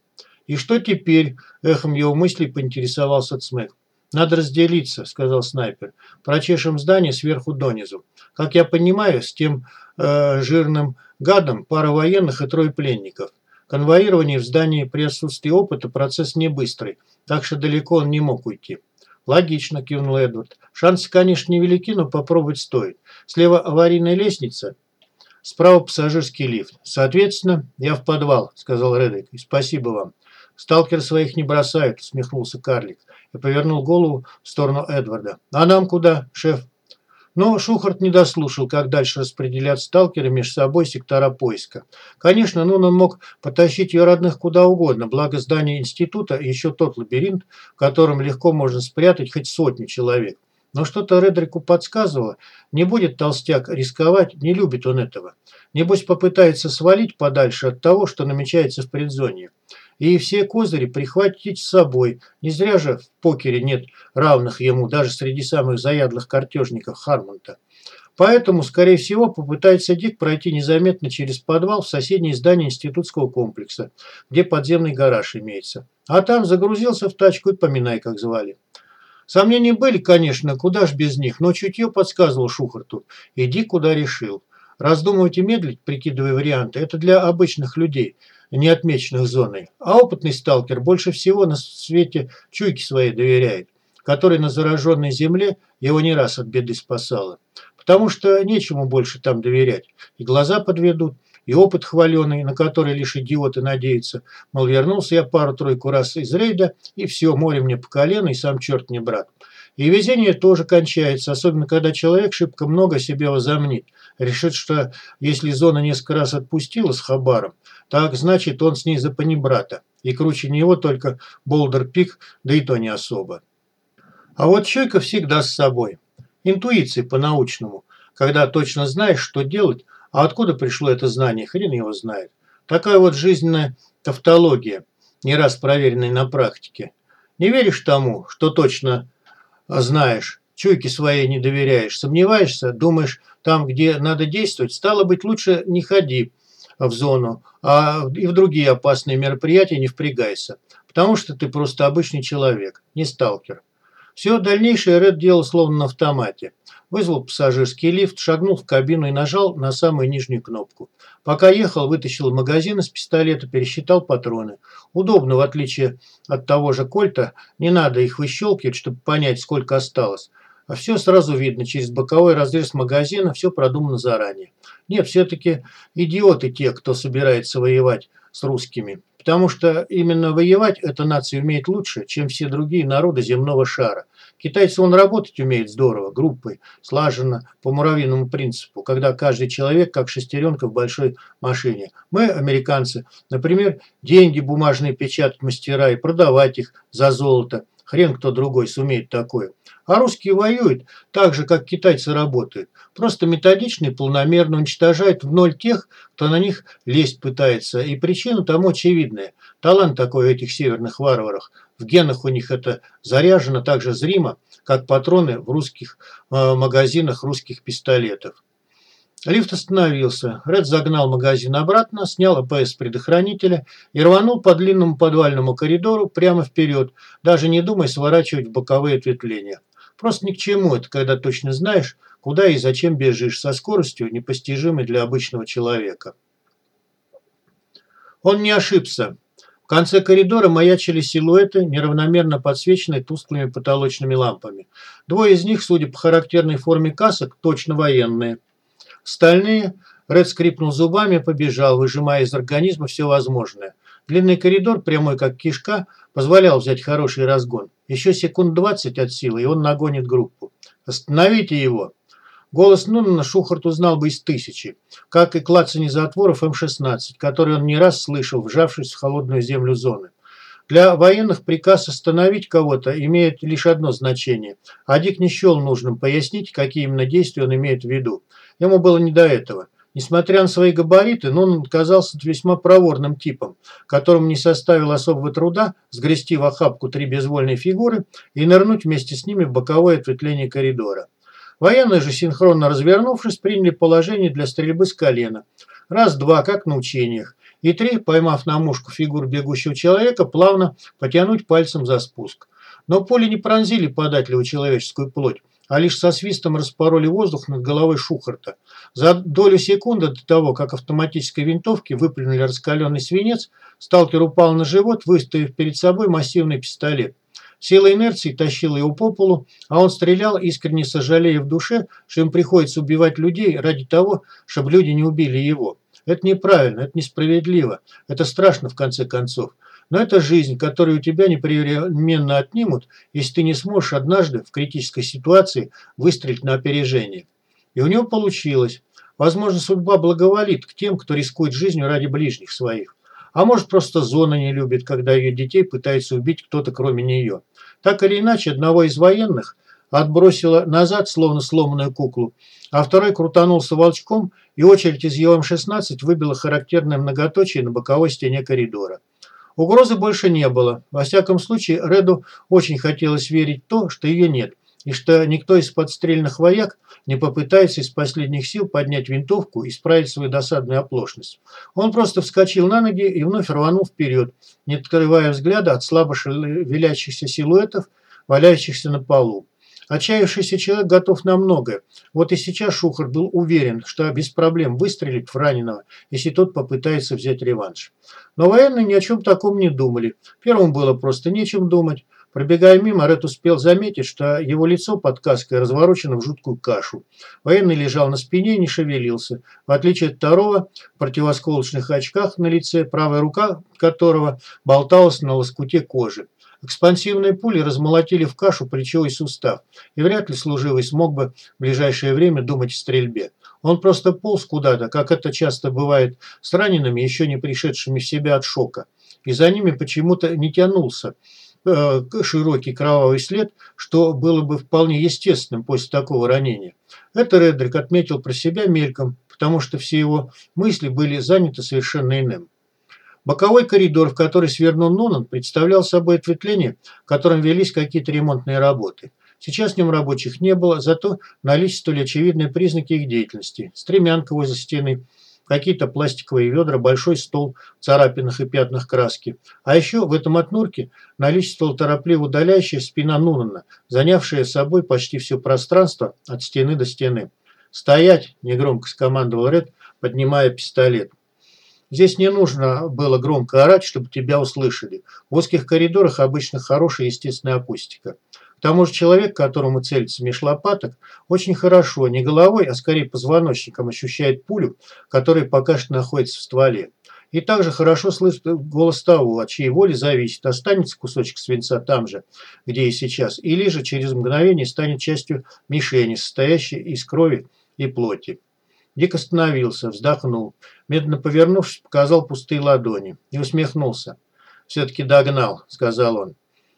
И что теперь? Эхом его мыслей поинтересовался Цмэк. «Надо разделиться», – сказал снайпер. «Прочешем здание сверху донизу. Как я понимаю, с тем э, жирным гадом пара военных и трое пленников. Конвоирование в здании при отсутствии опыта процесс не быстрый, так что далеко он не мог уйти». «Логично», – кивнул Эдвард. «Шансы, конечно, невелики, но попробовать стоит. Слева аварийная лестница, справа пассажирский лифт. Соответственно, я в подвал», – сказал Реддик. «И спасибо вам». «Сталкер своих не бросает», – усмехнулся карлик и повернул голову в сторону Эдварда. «А нам куда, шеф?» Но Шухарт не дослушал, как дальше распределять сталкеры между собой сектора поиска. Конечно, Нунан мог потащить ее родных куда угодно, благо здание института еще тот лабиринт, в котором легко можно спрятать хоть сотню человек. Но что-то Редрику подсказывало, не будет толстяк рисковать, не любит он этого. Небось попытается свалить подальше от того, что намечается в предзоне. И все козыри прихватить с собой. Не зря же в покере нет равных ему, даже среди самых заядлых картежников Хармонта. Поэтому, скорее всего, попытается Дик пройти незаметно через подвал в соседнее здание институтского комплекса, где подземный гараж имеется. А там загрузился в тачку и поминай, как звали. Сомнения были, конечно, куда ж без них, но чутье подсказывал Шухарту. Иди, куда решил. Раздумывать и медлить, прикидывая варианты, это для обычных людей, не отмеченных зоной. А опытный сталкер больше всего на свете чуйки своей доверяет, который на зараженной земле его не раз от беды спасала. Потому что нечему больше там доверять. И глаза подведут, и опыт хваленый, на который лишь идиоты надеются. Мол, вернулся я пару-тройку раз из рейда, и все, море мне по колено, и сам черт не брат. И везение тоже кончается, особенно когда человек шибко много себе возомнит. Решит, что если зона несколько раз отпустила с Хабаром, так значит он с ней за панибрата. И круче него только Болдер-Пик, да и то не особо. А вот Чойка всегда с собой. Интуиции по-научному. Когда точно знаешь, что делать, а откуда пришло это знание, хрен его знает. Такая вот жизненная тавтология, не раз проверенная на практике. Не веришь тому, что точно знаешь, чуйке своей не доверяешь, сомневаешься, думаешь, там, где надо действовать, стало быть, лучше не ходи в зону, а и в другие опасные мероприятия не впрягайся, потому что ты просто обычный человек, не сталкер. Все дальнейшее Ред делал словно на автомате. Вызвал пассажирский лифт, шагнул в кабину и нажал на самую нижнюю кнопку. Пока ехал, вытащил магазин из пистолета, пересчитал патроны. Удобно, в отличие от того же Кольта, не надо их выщелкивать, чтобы понять, сколько осталось. А все сразу видно, через боковой разрез магазина все продумано заранее. Нет, все-таки идиоты те, кто собирается воевать с русскими потому что именно воевать эта нация умеет лучше, чем все другие народы земного шара. Китайцы он работать умеет здорово, группой, слаженно, по муравьиному принципу, когда каждый человек как шестеренка в большой машине. Мы, американцы, например, деньги бумажные печатать мастера и продавать их за золото. Хрен кто другой сумеет такое. А русские воюют так же, как китайцы работают. Просто методично и планомерно уничтожают в ноль тех, кто на них лезть пытается. И причина тому очевидная. Талант такой у этих северных варваров. В генах у них это заряжено так же зримо, как патроны в русских э, магазинах русских пистолетов. Лифт остановился. Ред загнал магазин обратно, снял АПС предохранителя и рванул по длинному подвальному коридору прямо вперед, даже не думая сворачивать в боковые ответвления. Просто ни к чему это, когда точно знаешь, куда и зачем бежишь, со скоростью, непостижимой для обычного человека. Он не ошибся. В конце коридора маячили силуэты, неравномерно подсвеченные тусклыми потолочными лампами. Двое из них, судя по характерной форме касок, точно военные. Стальные, Ред скрипнул зубами побежал, выжимая из организма все возможное. Длинный коридор, прямой как кишка, позволял взять хороший разгон. Еще секунд двадцать от силы, и он нагонит группу. «Остановите его!» Голос Нунана Шухарт узнал бы из тысячи, как и клацанье затворов М-16, который он не раз слышал, вжавшись в холодную землю зоны. Для военных приказ остановить кого-то имеет лишь одно значение, а Дик не счел нужным пояснить, какие именно действия он имеет в виду. Ему было не до этого. Несмотря на свои габариты, но он казался весьма проворным типом, которому не составило особого труда сгрести в охапку три безвольные фигуры и нырнуть вместе с ними в боковое ответвление коридора. Военные же, синхронно развернувшись, приняли положение для стрельбы с колена. Раз-два, как на учениях. И три, поймав на мушку фигуру бегущего человека, плавно потянуть пальцем за спуск. Но пули не пронзили податливую человеческую плоть, а лишь со свистом распороли воздух над головой Шухарта. За долю секунды до того, как автоматической винтовки выплюнули раскаленный свинец, сталкер упал на живот, выставив перед собой массивный пистолет. Сила инерции тащила его по полу, а он стрелял, искренне сожалея в душе, что им приходится убивать людей ради того, чтобы люди не убили его. Это неправильно, это несправедливо, это страшно в конце концов. Но это жизнь, которую у тебя непременно отнимут, если ты не сможешь однажды в критической ситуации выстрелить на опережение. И у него получилось. Возможно, судьба благоволит к тем, кто рискует жизнью ради ближних своих. А может, просто зона не любит, когда ее детей пытается убить кто-то кроме нее. Так или иначе, одного из военных, отбросило назад, словно сломанную куклу, а второй крутанулся волчком, и очередь из его М-16 выбила характерное многоточие на боковой стене коридора. Угрозы больше не было. Во всяком случае, Реду очень хотелось верить в то, что ее нет, и что никто из подстрельных вояк не попытается из последних сил поднять винтовку и исправить свою досадную оплошность. Он просто вскочил на ноги и вновь рванул вперед, не открывая взгляда от слабо шевелящихся силуэтов, валяющихся на полу. Отчаявшийся человек готов на многое. Вот и сейчас Шухар был уверен, что без проблем выстрелит в раненого, если тот попытается взять реванш. Но военные ни о чем таком не думали. Первым было просто нечем думать. Пробегая мимо, Ред успел заметить, что его лицо под каской разворочено в жуткую кашу. Военный лежал на спине и не шевелился. В отличие от второго, в противосколочных очках на лице, правая рука которого болталась на лоскуте кожи. Экспансивные пули размолотили в кашу плечевой сустав, и вряд ли служивый смог бы в ближайшее время думать о стрельбе. Он просто полз куда-то, как это часто бывает с ранеными, еще не пришедшими в себя от шока. И за ними почему-то не тянулся э, широкий кровавый след, что было бы вполне естественным после такого ранения. Это Редрик отметил про себя мельком, потому что все его мысли были заняты совершенно иным. Боковой коридор, в который свернул Нунан, представлял собой ответвление, в котором велись какие-то ремонтные работы. Сейчас в нем рабочих не было, зато наличествовали очевидные признаки их деятельности. Стремянка возле стены, какие-то пластиковые ведра, большой стол в царапинах и пятнах краски. А еще в этом отнурке наличествовала торопливо удаляющая спина Нунана, занявшая собой почти все пространство от стены до стены. «Стоять!» – негромко скомандовал Ред, поднимая пистолет. Здесь не нужно было громко орать, чтобы тебя услышали. В узких коридорах обычно хорошая естественная акустика. К тому же человек, которому целится меж лопаток, очень хорошо, не головой, а скорее позвоночником ощущает пулю, которая пока что находится в стволе. И также хорошо слышит голос того, от чьей воли зависит, останется кусочек свинца там же, где и сейчас, или же через мгновение станет частью мишени, состоящей из крови и плоти. Дик остановился, вздохнул. Медленно повернувшись, показал пустые ладони и усмехнулся. «Все-таки догнал», – сказал он.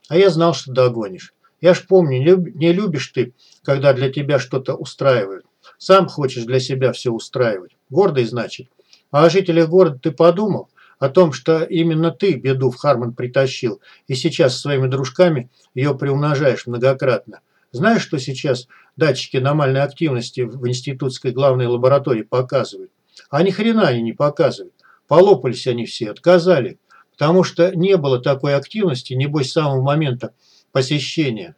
«А я знал, что догонишь. Я ж помню, не любишь ты, когда для тебя что-то устраивают. Сам хочешь для себя все устраивать. Гордый, значит. А о жителях города ты подумал? О том, что именно ты беду в Хармон притащил, и сейчас своими дружками ее приумножаешь многократно. Знаешь, что сейчас датчики аномальной активности в институтской главной лаборатории показывают? А ни хрена они не показывают. Полопались они все, отказали. Потому что не было такой активности, небось, с самого момента посещения.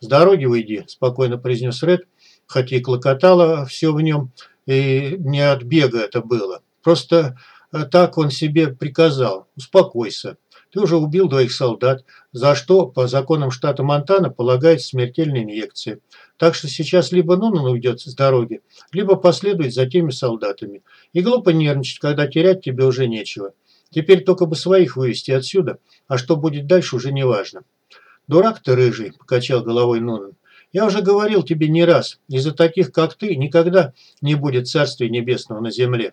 «С дороги уйди», – спокойно произнес Ред, хотя и клокотало все в нем, и не от бега это было. Просто э, так он себе приказал. Успокойся. Ты уже убил двоих солдат, за что по законам штата Монтана полагается смертельная инъекция. Так что сейчас либо Нунан уйдет с дороги, либо последует за теми солдатами. И глупо нервничать, когда терять тебе уже нечего. Теперь только бы своих вывести отсюда, а что будет дальше, уже не важно. «Дурак ты, рыжий», – покачал головой Нунан. «Я уже говорил тебе не раз, из-за таких, как ты, никогда не будет Царствия Небесного на земле».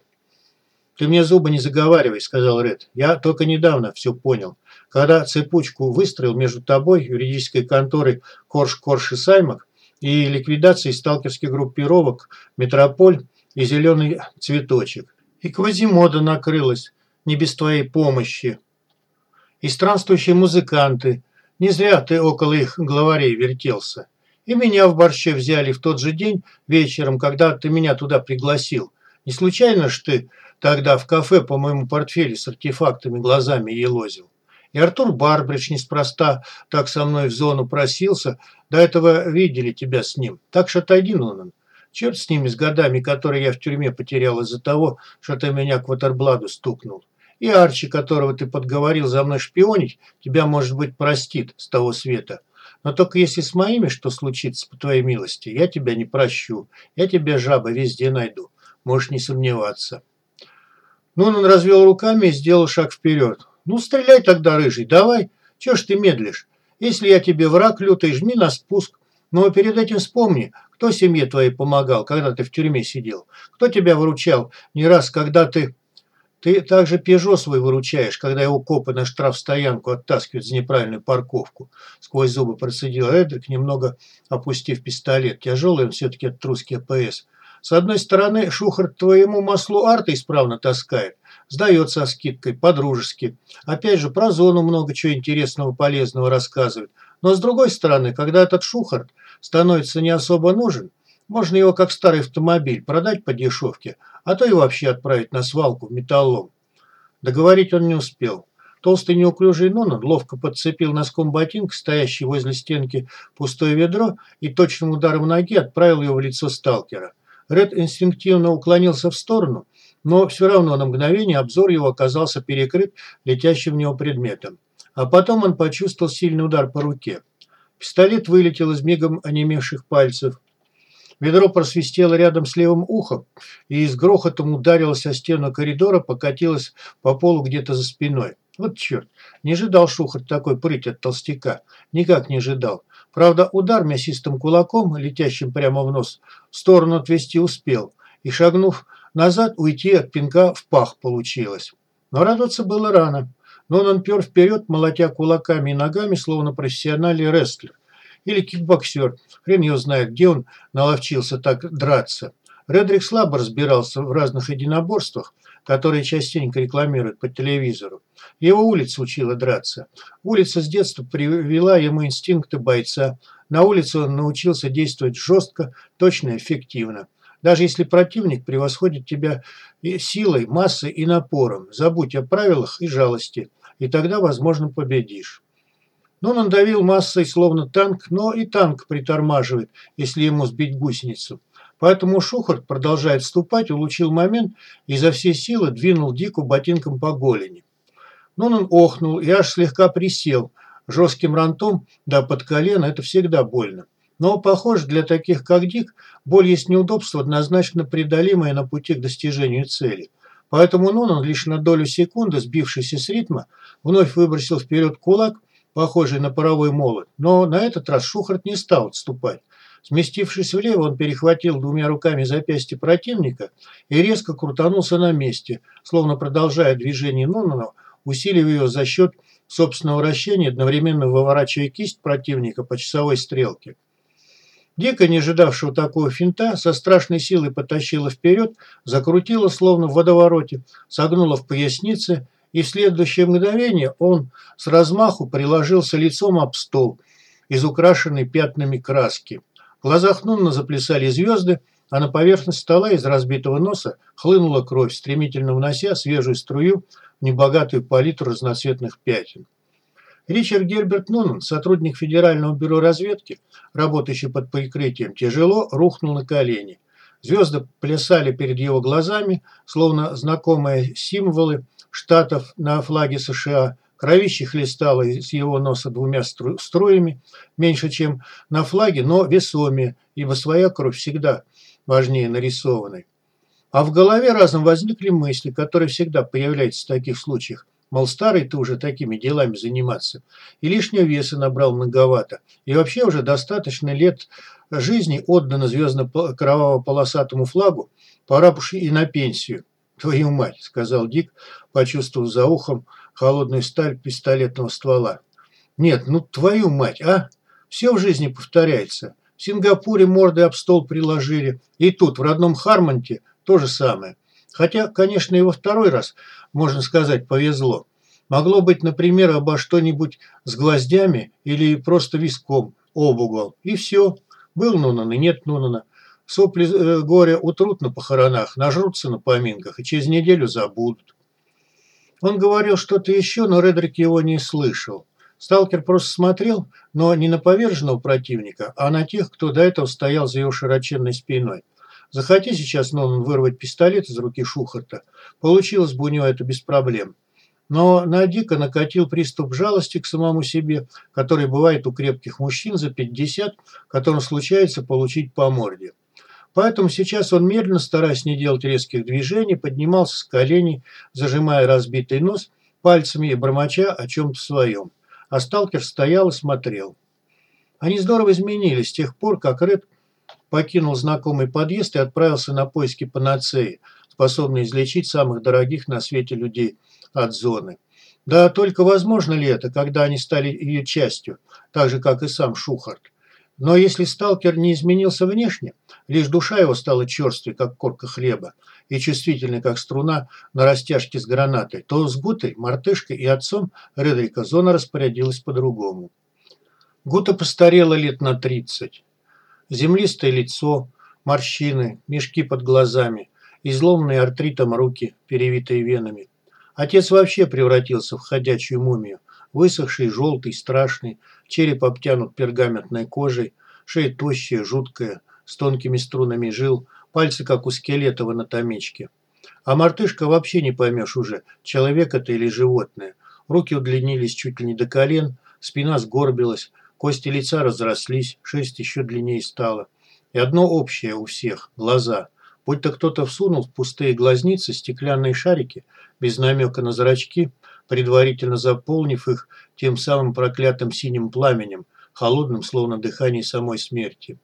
«Ты мне зубы не заговаривай», – сказал Ред. «Я только недавно все понял. Когда цепочку выстроил между тобой, юридической конторой Корж, Корж и Саймак, и ликвидацией сталкерских группировок «Метрополь» и «Зеленый цветочек». И Квазимода накрылась, не без твоей помощи. И странствующие музыканты. Не зря ты около их главарей вертелся. И меня в борще взяли в тот же день вечером, когда ты меня туда пригласил. Не случайно ж ты тогда в кафе по моему портфелю с артефактами глазами елозил. И Артур Барбридж неспроста так со мной в зону просился. До этого видели тебя с ним. Так что отойди, Нонан. Черт с ними, с годами, которые я в тюрьме потерял из-за того, что ты меня к Ватербладу стукнул. И Арчи, которого ты подговорил за мной шпионить, тебя, может быть, простит с того света. Но только если с моими что случится, по твоей милости, я тебя не прощу. Я тебя, жаба, везде найду. Можешь не сомневаться. Нунан развел руками и сделал шаг вперед. «Ну, стреляй тогда, рыжий, давай. Чего ж ты медлишь? Если я тебе враг лютый, жми на спуск. Но перед этим вспомни, кто семье твоей помогал, когда ты в тюрьме сидел? Кто тебя выручал не раз, когда ты Ты также Пежо свой выручаешь, когда его копы на штрафстоянку оттаскивают за неправильную парковку. Сквозь зубы процедил Эдрик, немного опустив пистолет. Тяжелый он все-таки от русский АПС. С одной стороны, Шухар твоему маслу арта исправно таскает. Сдается со скидкой, по-дружески. Опять же, про зону много чего интересного, полезного рассказывает. Но с другой стороны, когда этот Шухарт становится не особо нужен, можно его как старый автомобиль продать по дешевке, а то и вообще отправить на свалку металлом. Договорить он не успел. Толстый неуклюжий Нонан ловко подцепил носком ботинка, стоящий возле стенки пустое ведро, и точным ударом ноги отправил его в лицо сталкера. Ред инстинктивно уклонился в сторону, но все равно на мгновение обзор его оказался перекрыт летящим в него предметом. А потом он почувствовал сильный удар по руке. Пистолет вылетел из мигом онемевших пальцев. Ведро просвистело рядом с левым ухом и с грохотом ударилось о стену коридора, покатилось по полу где-то за спиной. Вот черт, не ожидал Шухар такой прыть от толстяка. Никак не ожидал. Правда, удар мясистым кулаком, летящим прямо в нос, в сторону отвести успел. И, шагнув назад, уйти от пинка в пах получилось. Но радоваться было рано. Но он пер вперед, молотя кулаками и ногами, словно профессиональный рестлер. Или кикбоксер. Хрен его знает, где он наловчился так драться. Редрик слабо разбирался в разных единоборствах, которые частенько рекламируют по телевизору. Его улица учила драться. Улица с детства привела ему инстинкты бойца. На улице он научился действовать жестко, точно и эффективно. Даже если противник превосходит тебя силой, массой и напором, забудь о правилах и жалости, и тогда, возможно, победишь. Но он давил массой, словно танк, но и танк притормаживает, если ему сбить гусеницу. Поэтому Шухарт, продолжая отступать, улучил момент и за все силы двинул Дику ботинком по голени. Но он охнул и аж слегка присел. Жестким рантом, да под колено, это всегда больно. Но, похоже, для таких, как Дик, боль есть неудобство, однозначно преодолимое на пути к достижению цели. Поэтому Нунан, лишь на долю секунды, сбившийся с ритма, вновь выбросил вперед кулак, похожий на паровой молот. Но на этот раз Шухарт не стал отступать. Сместившись влево, он перехватил двумя руками запястье противника и резко крутанулся на месте, словно продолжая движение Нунана, усиливая его за счет собственного вращения, одновременно выворачивая кисть противника по часовой стрелке. Дика, не ожидавшего такого финта, со страшной силой потащила вперед, закрутила, словно в водовороте, согнула в пояснице, и в следующее мгновение он с размаху приложился лицом об стол, из украшенной пятнами краски. Глазах Нунна заплясали звезды, а на поверхность стола из разбитого носа хлынула кровь, стремительно внося свежую струю в небогатую палитру разноцветных пятен. Ричард Герберт Нунан, сотрудник Федерального бюро разведки, работающий под прикрытием, тяжело рухнул на колени. Звезды плясали перед его глазами, словно знакомые символы штатов на флаге США. Кровище хлестало из его носа двумя струями, меньше, чем на флаге, но весомее, ибо своя кровь всегда важнее нарисованной. А в голове разом возникли мысли, которые всегда появляются в таких случаях. Мол, старый ты уже такими делами заниматься. И лишнего веса набрал многовато. И вообще уже достаточно лет жизни отдано звездно-кроваво-полосатому флагу. Пора уж и на пенсию. «Твою мать», – сказал Дик, почувствовав за ухом холодную сталь пистолетного ствола. «Нет, ну твою мать, а? Все в жизни повторяется. В Сингапуре морды об стол приложили. И тут, в родном Хармонте, то же самое. Хотя, конечно, и во второй раз, можно сказать, повезло. Могло быть, например, обо что-нибудь с гвоздями или просто виском, об угол. И все. Был Нунан и нет Нунана. Сопли э, горя утрут на похоронах, нажрутся на поминках и через неделю забудут. Он говорил что-то еще, но Редрик его не слышал. Сталкер просто смотрел, но не на поверженного противника, а на тех, кто до этого стоял за его широченной спиной. Захоти сейчас Нолан вырвать пистолет из руки Шухарта, получилось бы у него это без проблем. Но на Дика накатил приступ жалости к самому себе, который бывает у крепких мужчин за 50, которым случается получить по морде. Поэтому сейчас он медленно, стараясь не делать резких движений, поднимался с коленей, зажимая разбитый нос пальцами и бормоча о чем-то своем. А сталкер стоял и смотрел. Они здорово изменились с тех пор, как Ред покинул знакомый подъезд и отправился на поиски панацеи. способный излечить самых дорогих на свете людей от зоны. Да только возможно ли это, когда они стали ее частью, так же, как и сам Шухарт? Но если сталкер не изменился внешне, лишь душа его стала черствой, как корка хлеба, и чувствительной, как струна на растяжке с гранатой, то с Гутой, мартышкой и отцом Редрика зона распорядилась по-другому. Гута постарела лет на тридцать. Землистое лицо, морщины, мешки под глазами, изломанные артритом руки, перевитые венами. Отец вообще превратился в ходячую мумию, высохший, желтый, страшный, череп обтянут пергаментной кожей, шея тощая, жуткая, с тонкими струнами жил, пальцы как у скелета в анатомичке. А мартышка вообще не поймешь уже, человек это или животное. Руки удлинились чуть ли не до колен, спина сгорбилась, кости лица разрослись, шерсть еще длиннее стала. И одно общее у всех – глаза. Будь-то кто-то всунул в пустые глазницы стеклянные шарики, без намека на зрачки, предварительно заполнив их тем самым проклятым синим пламенем, холодным, словно дыхание самой смерти.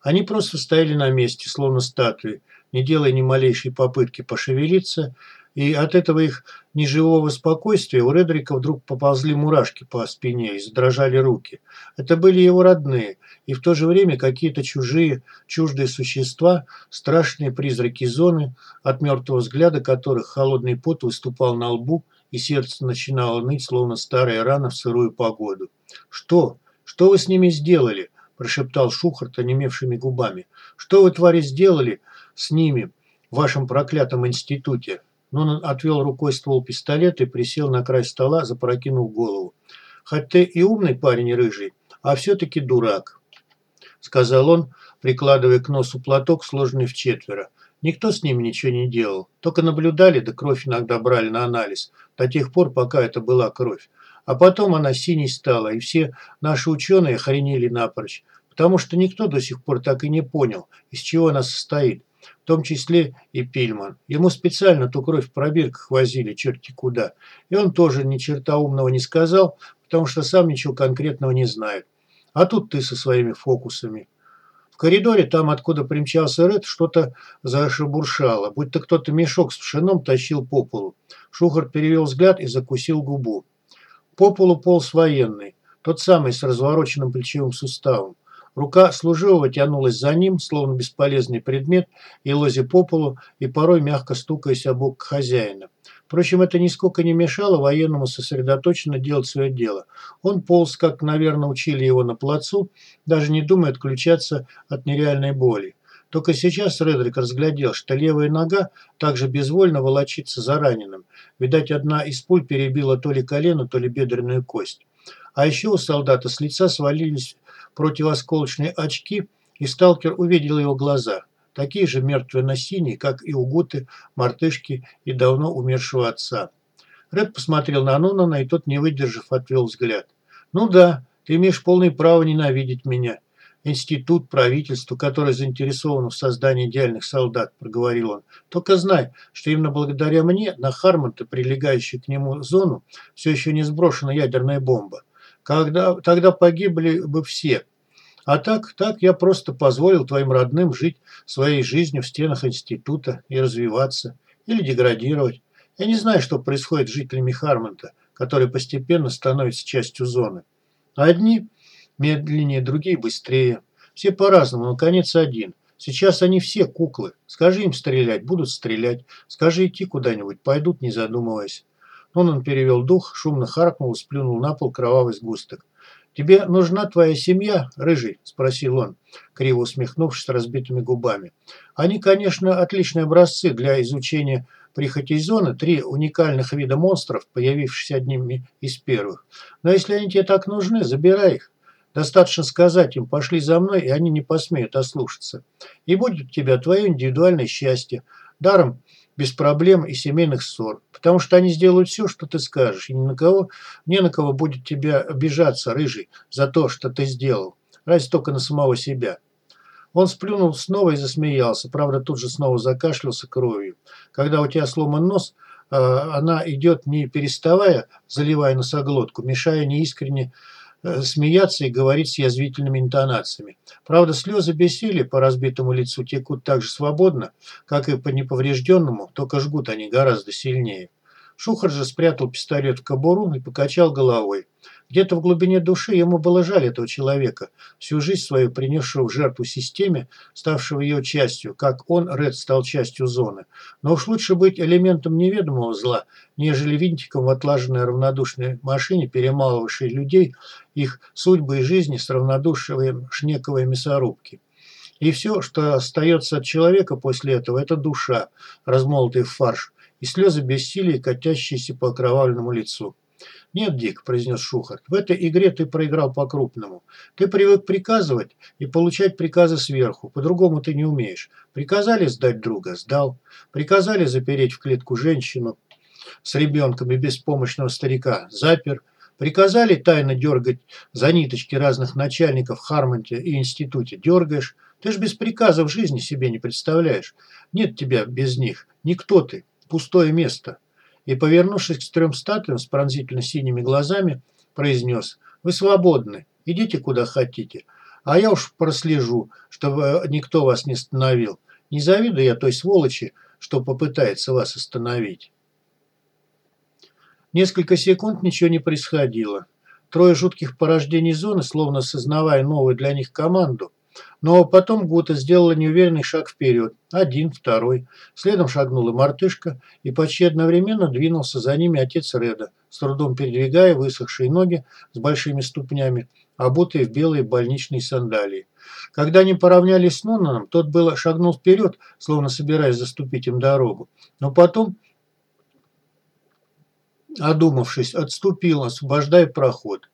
Они просто стояли на месте, словно статуи, не делая ни малейшей попытки пошевелиться, и от этого их неживого спокойствия у Редрика вдруг поползли мурашки по спине и задрожали руки. Это были его родные, и в то же время какие-то чужие, чуждые существа, страшные призраки зоны, от мертвого взгляда которых холодный пот выступал на лбу, и сердце начинало ныть, словно старая рана в сырую погоду. «Что? Что вы с ними сделали?» – прошептал Шухарт онемевшими губами. «Что вы, твари, сделали с ними в вашем проклятом институте?» Но он отвел рукой ствол пистолета и присел на край стола, запрокинув голову. «Хоть ты и умный парень рыжий, а все-таки дурак», – сказал он, прикладывая к носу платок, сложенный в четверо. Никто с ним ничего не делал. Только наблюдали, да кровь иногда брали на анализ. До тех пор, пока это была кровь. А потом она синей стала, и все наши ученые охренели напрочь. Потому что никто до сих пор так и не понял, из чего она состоит. В том числе и Пильман. Ему специально ту кровь в пробирках возили, черти куда. И он тоже ни черта умного не сказал, потому что сам ничего конкретного не знает. А тут ты со своими фокусами коридоре, там, откуда примчался Ред, что-то зашебуршало, будто кто-то мешок с пшеном тащил по полу. Шухар перевел взгляд и закусил губу. По полу полз военный, тот самый с развороченным плечевым суставом. Рука служивого тянулась за ним, словно бесполезный предмет, и лози по полу, и порой мягко стукаясь об бок хозяина. Впрочем, это нисколько не мешало военному сосредоточенно делать свое дело. Он полз, как, наверное, учили его на плацу, даже не думая отключаться от нереальной боли. Только сейчас Редрик разглядел, что левая нога также безвольно волочится за раненым. Видать, одна из пуль перебила то ли колено, то ли бедренную кость. А еще у солдата с лица свалились противосколочные очки, и сталкер увидел его глаза такие же мертвенно-синие, как и у Гуты, мартышки и давно умершего отца. Ред посмотрел на Нунана, и тот, не выдержав, отвел взгляд. «Ну да, ты имеешь полное право ненавидеть меня. Институт, правительство, которое заинтересовано в создании идеальных солдат», – проговорил он. «Только знай, что именно благодаря мне на Хармонта, прилегающую к нему зону, все еще не сброшена ядерная бомба. Когда, тогда погибли бы все, а так, так я просто позволил твоим родным жить своей жизнью в стенах института и развиваться. Или деградировать. Я не знаю, что происходит с жителями Хармонта, которые постепенно становятся частью зоны. Одни медленнее, другие быстрее. Все по-разному, но конец один. Сейчас они все куклы. Скажи им стрелять, будут стрелять. Скажи идти куда-нибудь, пойдут, не задумываясь. Но он перевел дух, шумно харкнул, сплюнул на пол кровавый сгусток. «Тебе нужна твоя семья, Рыжий?» – спросил он, криво усмехнувшись разбитыми губами. «Они, конечно, отличные образцы для изучения прихотей зоны, три уникальных вида монстров, появившихся одними из первых. Но если они тебе так нужны, забирай их. Достаточно сказать им «пошли за мной», и они не посмеют ослушаться. И будет у тебя твое индивидуальное счастье. Даром без проблем и семейных ссор. Потому что они сделают все, что ты скажешь, и ни на кого, не на кого будет тебя обижаться, рыжий, за то, что ты сделал. Разве только на самого себя. Он сплюнул снова и засмеялся, правда, тут же снова закашлялся кровью. Когда у тебя сломан нос, а, она идет не переставая, заливая носоглотку, мешая неискренне э, смеяться и говорить с язвительными интонациями. Правда, слезы бессилия по разбитому лицу текут так же свободно, как и по неповрежденному, только жгут они гораздо сильнее. Шухар же спрятал пистолет в кобуру и покачал головой. Где-то в глубине души ему было жаль этого человека, всю жизнь свою принесшего в жертву системе, ставшего ее частью, как он, Ред, стал частью зоны. Но уж лучше быть элементом неведомого зла, нежели винтиком в отлаженной равнодушной машине, перемалывавшей людей, их судьбы и жизни с равнодушием шнековой мясорубки. И все, что остается от человека после этого, это душа, размолотая в фарш, и слезы бессилия, катящиеся по окровавленному лицу. «Нет, Дик», – произнес Шухарт, – «в этой игре ты проиграл по-крупному. Ты привык приказывать и получать приказы сверху. По-другому ты не умеешь. Приказали сдать друга – сдал. Приказали запереть в клетку женщину с ребенком и беспомощного старика – запер. Приказали тайно дергать за ниточки разных начальников в Хармонте и институте – дергаешь. Ты ж без приказов жизни себе не представляешь. Нет тебя без них. Никто ты. Пустое место» и, повернувшись к трем статуям с пронзительно синими глазами, произнес «Вы свободны, идите куда хотите, а я уж прослежу, чтобы никто вас не остановил. Не завидую я той сволочи, что попытается вас остановить». Несколько секунд ничего не происходило. Трое жутких порождений зоны, словно сознавая новую для них команду, но потом Гута сделала неуверенный шаг вперед. Один, второй. Следом шагнула мартышка, и почти одновременно двинулся за ними отец Реда, с трудом передвигая высохшие ноги с большими ступнями, обутые в белые больничные сандалии. Когда они поравнялись с Нонаном, тот было шагнул вперед, словно собираясь заступить им дорогу. Но потом, одумавшись, отступил, освобождая проход.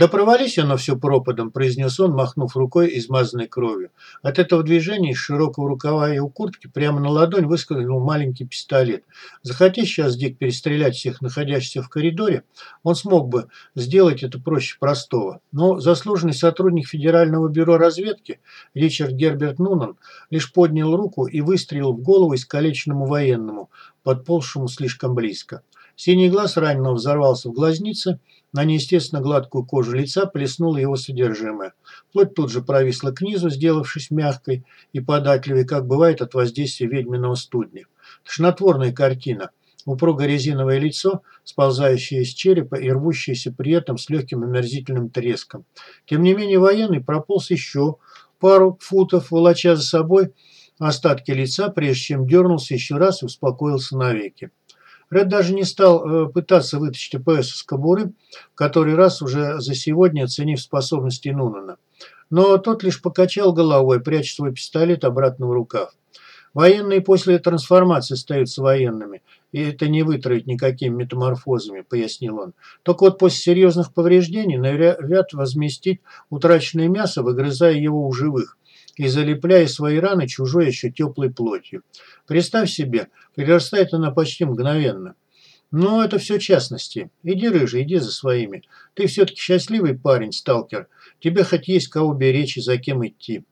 «Да провались оно все пропадом», – произнес он, махнув рукой, измазанной кровью. От этого движения из широкого рукава его куртки прямо на ладонь выскользнул маленький пистолет. Захотя сейчас Дик перестрелять всех находящихся в коридоре, он смог бы сделать это проще простого. Но заслуженный сотрудник Федерального бюро разведки Ричард Герберт Нунан лишь поднял руку и выстрелил в голову искалеченному военному, подползшему слишком близко. Синий глаз раненого взорвался в глазнице – на неестественно гладкую кожу лица плеснуло его содержимое. Плоть тут же провисла к низу, сделавшись мягкой и податливой, как бывает от воздействия ведьминого студня. Тошнотворная картина. Упругое резиновое лицо, сползающее из черепа и рвущееся при этом с легким омерзительным треском. Тем не менее военный прополз еще пару футов, волоча за собой остатки лица, прежде чем дернулся еще раз и успокоился навеки. Ред даже не стал э, пытаться вытащить АПС из кобуры, который раз уже за сегодня оценив способности Нунана. Но тот лишь покачал головой, пряча свой пистолет обратно в рукав. Военные после трансформации остаются военными, и это не вытравить никакими метаморфозами, пояснил он. Только вот после серьезных повреждений норовят возместить утраченное мясо, выгрызая его у живых и залепляя свои раны чужой еще теплой плотью. Представь себе, прирастает она почти мгновенно. Но это все частности. Иди, рыжий, иди за своими. Ты все-таки счастливый парень, сталкер. Тебе хоть есть кого беречь и за кем идти.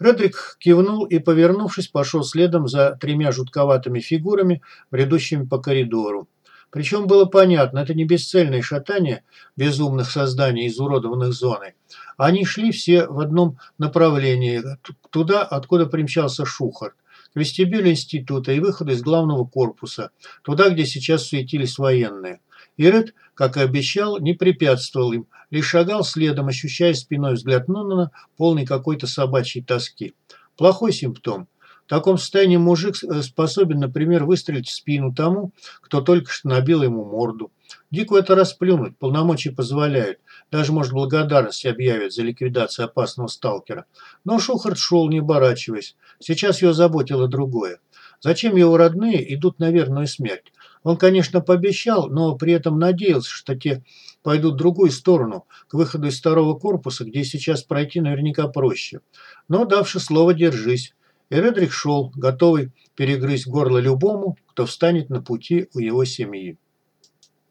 Редрик кивнул и, повернувшись, пошел следом за тремя жутковатыми фигурами, бредущими по коридору. Причем было понятно, это не бесцельное шатание безумных созданий, изуродованных зоной. Они шли все в одном направлении, туда, откуда примчался Шухарт, к вестибюлю института и выходу из главного корпуса, туда, где сейчас суетились военные. И Ред, как и обещал, не препятствовал им, лишь шагал следом, ощущая спиной взгляд Нунана, полный какой-то собачьей тоски. Плохой симптом. В таком состоянии мужик э, способен, например, выстрелить в спину тому, кто только что набил ему морду. Дику это расплюнуть, полномочия позволяют. Даже, может, благодарность объявят за ликвидацию опасного сталкера. Но Шухарт шел, не оборачиваясь. Сейчас его заботило другое. Зачем его родные идут на верную смерть? Он, конечно, пообещал, но при этом надеялся, что те пойдут в другую сторону, к выходу из второго корпуса, где сейчас пройти наверняка проще. Но, давши слово, держись. И Редрик шел, готовый перегрызть горло любому, кто встанет на пути у его семьи.